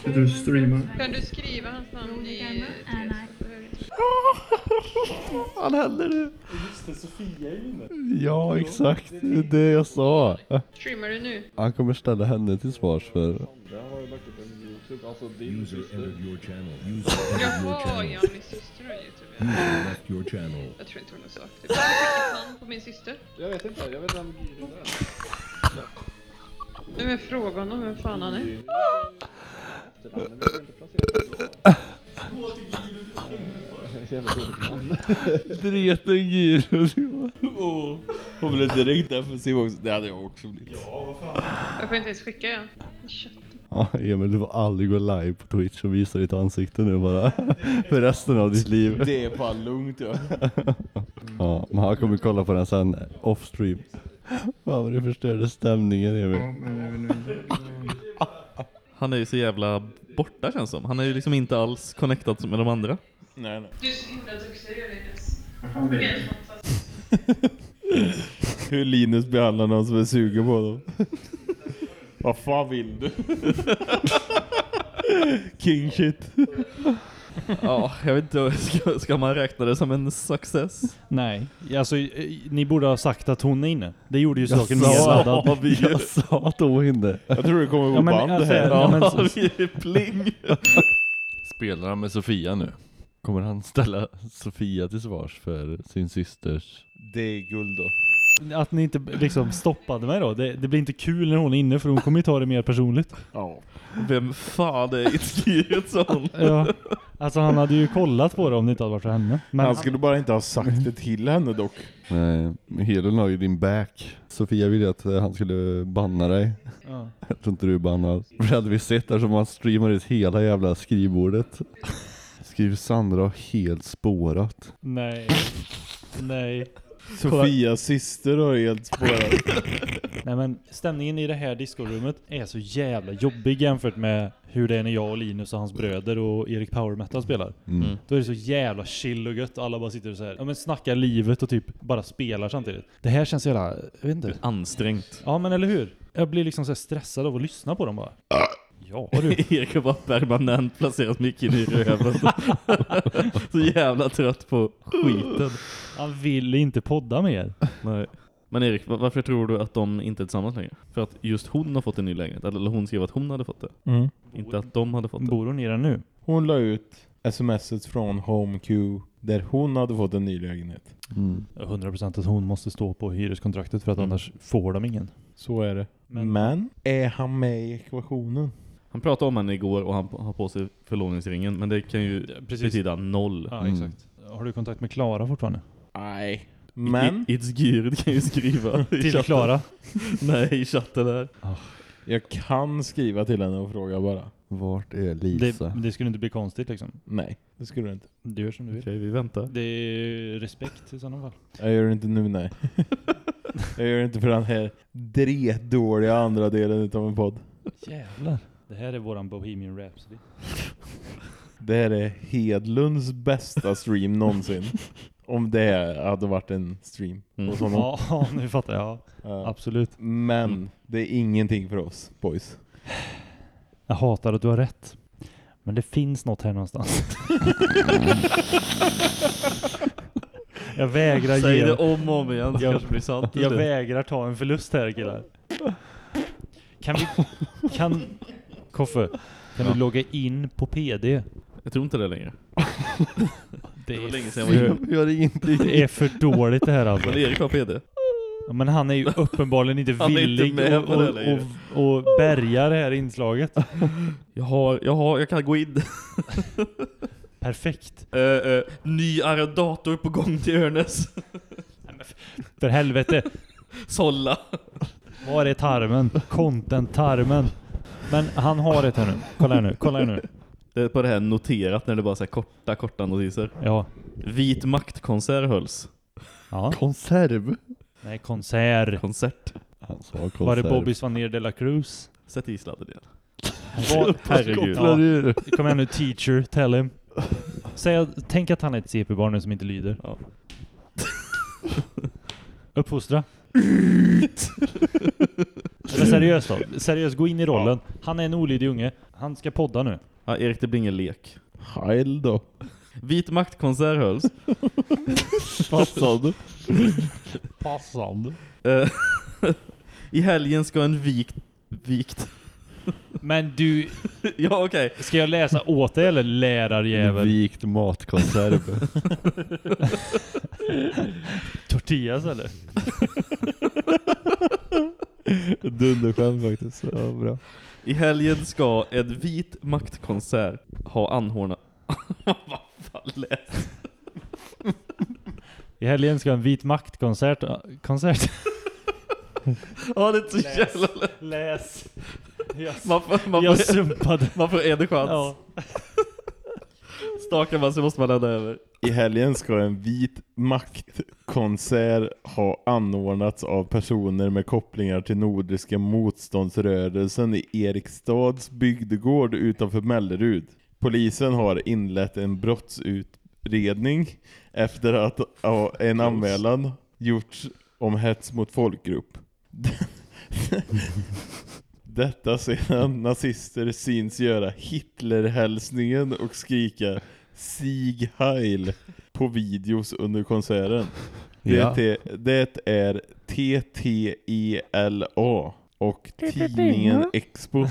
Ska du streama? Kan du skriva hans namn i... Han händer nu. Just det, Sofia är inne. Ja, exakt. Det är det jag sa. Streamar du nu? Han kommer ställa henne till svars för... Jaha, ja, min syster har Youtube. ja. Jag tror inte hon det. Varför fick han på min syster? Jag vet inte, jag vet vem Giro är. Nu men fråga honom vem fan han är. Dreten Giro. Åh, Hon blev direkt defensiv också. Det hade jag också blivit. Jag får inte ens skicka ja. Kött. Ja, Emil, du får aldrig gå live på Twitch och visa ditt ansikte nu bara. För resten av ditt liv. Det är fan lugnt ja. Ja, men han kommer kolla på den sen off stream. Fan vad det förstörde stämningen Emil. Han är ju så jävla borta känns som. Han är ju liksom inte alls connectad med de andra. Nej, nej. Du är så himla duktig Linus. Hur Linus behandlar någon som är sugen på dem. Vad fan vill du? King shit. Ja, jag vet inte, ska, ska man räkna det som en success? Nej, alltså eh, ni borde ha sagt att hon är inne. Det gjorde ju Jag saken sa- mer laddad. vi- Jag sa att hon var inne. Jag tror det kommer gå Ja, band alltså, här. ja, men- Ja, vi är pling. Spelar han med Sofia nu? Kommer han ställa Sofia till svars för sin systers... Det är guld då. Att ni inte liksom stoppade mig då. Det, det blir inte kul när hon är inne för hon kommer ju ta det mer personligt. Ja. Vem fan är Itskiretsson? Ja. Alltså han hade ju kollat på det om det inte hade varit för henne. Men Han skulle bara inte ha sagt det till henne dock. Nej, Hedlund har ju din back. Sofia ville att eh, han skulle banna dig. Ja. Jag tror inte du är bannad. För hade vi sett där som han streamar ut hela jävla skrivbordet. Skriver Sandra helt spårat. Nej. Nej. Sofias syster har helt spårat. Nej men stämningen i det här discorummet är så jävla jobbig jämfört med hur det är när jag och Linus och hans bröder och Erik Power Metal spelar. Mm. Då är det så jävla chill och gött alla bara sitter och så här, ja men snackar livet och typ bara spelar samtidigt. Det här känns så jävla, jag vet inte. Ansträngt. Ja men eller hur? Jag blir liksom så här stressad av att lyssna på dem bara. Ja du. Erik har bara permanent placerat micken i röven. Så jävla trött på skiten. Han vill inte podda mer. Nej. Men Erik, va- varför tror du att de inte är tillsammans längre? För att just hon har fått en ny lägenhet? Eller hon skrev att hon hade fått det? Mm. Inte att de hade fått det? Bor hon i den nu? Hon la ut smset från HomeQ där hon hade fått en ny lägenhet. Mm. 100% att hon måste stå på hyreskontraktet för att Mm. annars får de ingen. Så är det. Men- Men, är han med i ekvationen? Han pratade om henne igår och han har på sig förlovningsringen. Men det kan ju Precis. betyda noll. Ja Mm. exakt. Har du kontakt med Klara fortfarande? Nej. Men I, It's Gyrd kan ju skriva i Till. Klara? Nej, i chatten där. jag kan skriva till henne och fråga bara. Vart är Lisa? Det, det skulle inte bli konstigt liksom. Nej, det skulle du inte. Du gör som du vill. Okej, vi väntar. Det är respekt i sådana fall. Jag gör det inte nu, nej. jag gör det inte för den här dretdåliga andra delen utav en podd. Jävlar. Det här är våran Bohemian Rhapsody. Det här är Hedlunds bästa stream någonsin. Om det hade varit en stream. Mm. hos honom. Ja, nu fattar jag. Ja. Absolut. Men Mm. det är ingenting för oss, boys. Jag hatar att du har rätt. Men det finns något här någonstans. jag vägrar Säg ge... det om och om igen så Jag- kanske det blir sant. Jag vägrar ta en förlust här killar. Kan vi... Kan... Koffe, kan Ja. du logga in på PD? Jag tror inte det längre. Det var är, länge sedan jag var har ingenting. det är för dåligt det här alltså. Men Erik har PD. Ja, Men han är ju uppenbarligen inte Han inte villig det och, längre. och, och bärga det här inslaget. Jag har, jag har, jag kan gå in. Perfekt. Eh, eh, ny arrendator på gång till Örnes. För helvete. Solla. Var är tarmen? Content-tarmen. Men han har ett här nu. Kolla här nu. Kolla här nu. Det är på det här noterat när det bara är korta, korta notiser. Ja. Vit maktkonsert hölls. Ja. Konserv? Nej, konsert. Konsert. Han sa konserv. Var det Bobby Svanér de la Cruz? Sätt i sladden igen. Herregud. Ur. Kom igen nu, teacher, tell him. Säg, tänk att han är ett CP-barn nu som inte lyder. Ja. Uppfostra. Eller seriöst då. Seriöst, gå in i rollen. Han är en olydig unge. Han ska podda nu. Ja, Erik, det blir ingen lek. Heil då. Vit maktkonsert hölls. Passande. Passande. Eh, I helgen ska en vikt... Vikt? Men du, ja, okej. ska jag läsa åt dig eller lärarjävel? Vikt matkonserv. Tortillas eller? Dunderskämt faktiskt. Ja, bra. I helgen ska en vit maktkonsert ha anordnat... Vad fan läs? I helgen ska en vit maktkonsert... Konsert? Ja, det är inte så jävla lätt. Läs. Jag, Man får, man jag får, sumpade. man får en chans. Ja. Stakar man så måste man lämna över. I helgen ska en vit maktkonsert ha anordnats av personer med kopplingar till Nordiska motståndsrörelsen i Erikstads bygdegård utanför Mellerud. Polisen har inlett en brottsutredning efter att en anmälan gjorts om hets mot folkgrupp. Detta sedan nazister syns göra Hitlerhälsningen och skrika Sieg Heil på videos under konserten. Det, Ja. te- det är TTELA och tidningen Expo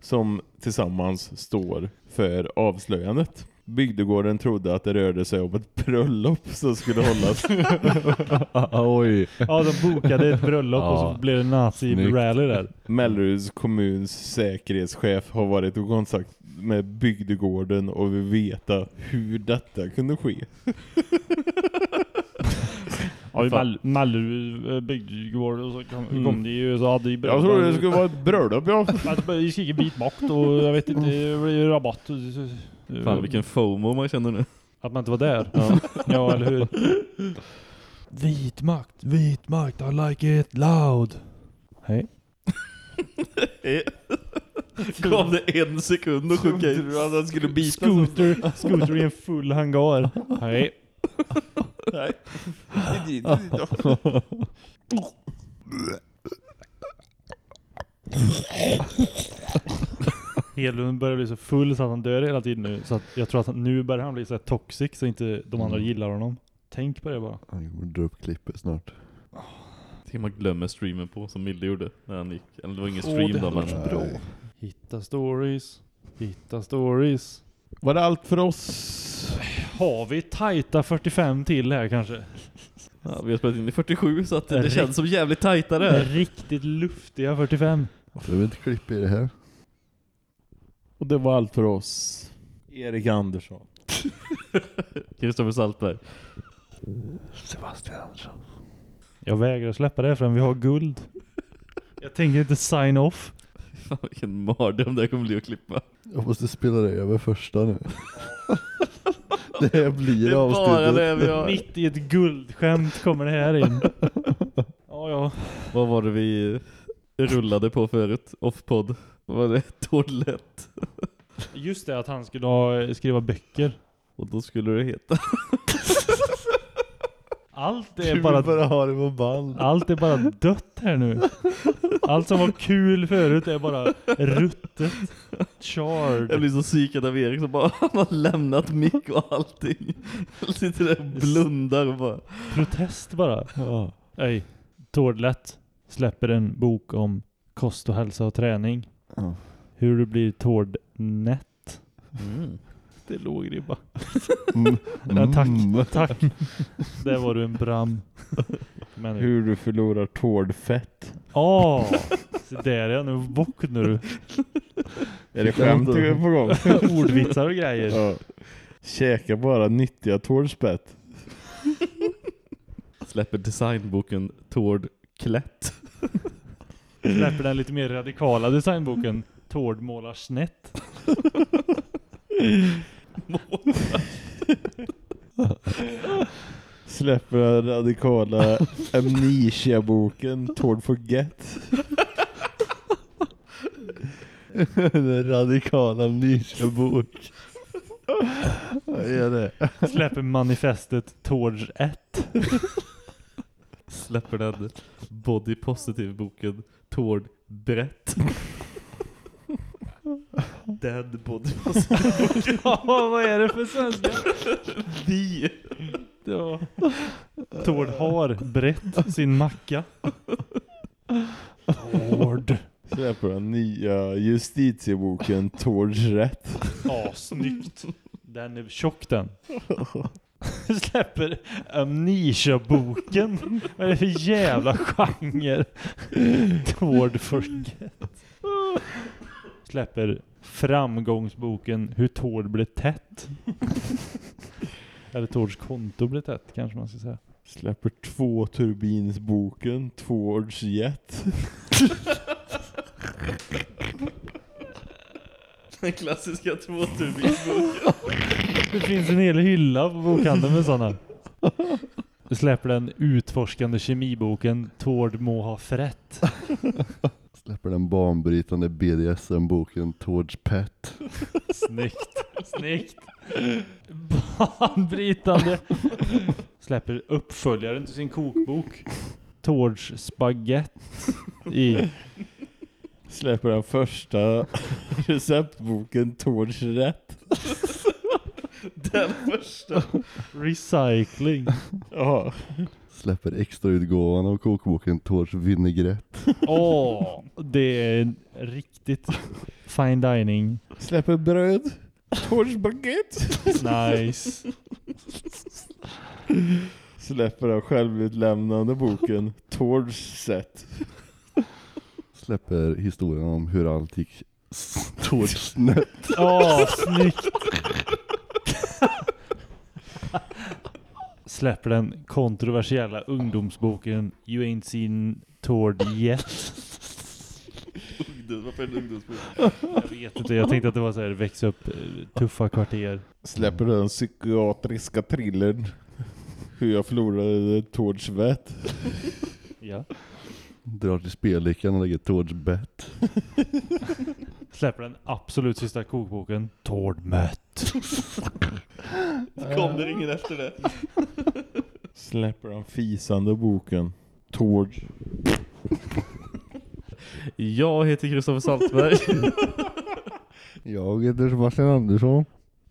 som tillsammans står för avslöjandet. Bygdegården trodde att det rörde sig om ett bröllop som skulle hållas. Oj. Ja, de bokade ett bröllop och Ja. så blev det nazi-rally där. Melleruds kommuns säkerhetschef har varit i kontakt med bygdegården och vill veta hur detta kunde ske. Ja, i. Mal- Mallerud eh, bygdegård och så kom, Mm. kom det ju så hade ju Jag trodde det skulle vara ett bröllop, ja. Det gick vit makt och jag vet inte, det blev rabatt. Fan vilken FOMO man känner nu. Att man inte var där. Ja, ja eller hur? Vit makt, vit makt, I like it loud. Hej. Gav det en sekund och sjunka in. att han skulle bita Scooter, scooter i en full hangar. Hej. Nej. Hedlund börjar bli så full så att han dör hela tiden nu. Så att jag tror att nu börjar han bli så här toxic så inte de andra Mm. gillar honom. Tänk på det bara. Han kommer dra upp klippet snart. Tänk man glömmer streamen på som Milde gjorde när han gick. Eller det var ingen stream det då men... bra. Hitta stories. Hitta stories. Var det allt för oss? Har vi tajta 45 till här kanske? Ja, vi har spelat in i 47 så att det, Rikt- känns som jävligt tajta det här. Riktigt luftiga 45. Det är inte klipp i det här. Och det var allt för oss. Erik Andersson. Kristoffer Saltberg. Sebastian Andersson. Jag vägrar släppa det förrän vi har guld. Jag tänker inte sign off. Fan vilken mardröm det här kommer bli att klippa. Jag måste spela det över första nu. det här blir Det är bara det avsnittet. vi har. Mitt i ett guldskämt kommer det här in. Ja, ja. Vad var det vi rullade på förut? Offpod. Vad var det? Toalett. Just det att han skulle ha, skriva böcker. Och då skulle det heta... Allt är Du bara, bara ha det på band. allt är bara dött här nu. Allt som var kul förut är bara ruttet. Charred. Jag blir så psykad av Erik som bara han har lämnat mick och allting. Han sitter där och blundar och bara... Protest bara. Ja. Ej, Tordlätt släpper en bok om kost och hälsa och träning. Ja. Hur du blir tordnätt. Mm. Det är låg ribba. Mm. Ja, tack, Mm. tack. Där var du en bram. Men Hur du förlorar tårdfett. Åh! Så där ja, nu vaknar du. Är det skämt du är på gång? Ordvitsar och grejer. Ja. Käka bara nyttiga tårdspett. Släpper designboken Tord Klätt. Släpper den lite mer radikala designboken Tord målar snett. Släpper den radikala Amnesia-boken Tord Forget. Den radikala amnesia-bok. Vad är det? Släpper manifestet Tords 1. Släpper den body positive boken Tord Brett. Dead body positive ja, vad är det för svenska? Vi. Ja. Tord har brett sin macka. Tord. Släpper den nya justitieboken Tords rätt. Ja, snyggt. Den är tjock den. Släpper Amnesia-boken. Vad är det för jävla genre? Tord Forget. Släpper framgångsboken Hur Tord blev tätt. Eller Tords konto blev tätt kanske man ska säga. Släpper två turbinsboken Tords jet. Den klassiska tvåturbinsboken. Det finns en hel hylla på bokhandeln med sådana. Du släpper den utforskande kemiboken Tord må ha frätt. Släpper den banbrytande BDSM-boken Towards Pet. Snyggt. Snyggt. Banbrytande. Släpper uppföljaren till sin kokbok. Tords spagett i Släpper den första receptboken Tårds rätt. Den första. Recycling. Ja. Släpper extrautgåvan av kokboken Tårds vinägrett. Åh, det är en riktigt fine dining. Släpper bröd. Tårds baguette. Nice. Släpper den självutlämnande boken Tårds sätt. Släpper historien om hur allt gick s- Tårds snett. Åh, snyggt. Släpper den kontroversiella ungdomsboken You ain't seen Tord yet. Varför är det en ungdomsbok? Jag vet inte, jag tänkte att det var så här växa upp eh, tuffa kvarter. Släpper den psykiatriska thrillern Hur jag förlorade Tårds vett. Ja. Drar till spellyckan och lägger Tårds bett. Släpper den absolut sista kokboken Tord mött. Kom det ingen efter det? Släpper den fisande boken Tårds. Jag heter Kristoffer Saltberg. Jag heter Sebastian Andersson.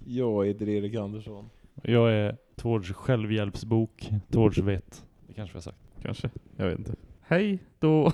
Jag heter Erik Andersson. Jag är Tords självhjälpsbok, Tords vett. Det kanske vi har sagt. Kanske, jag vet inte. Hej då!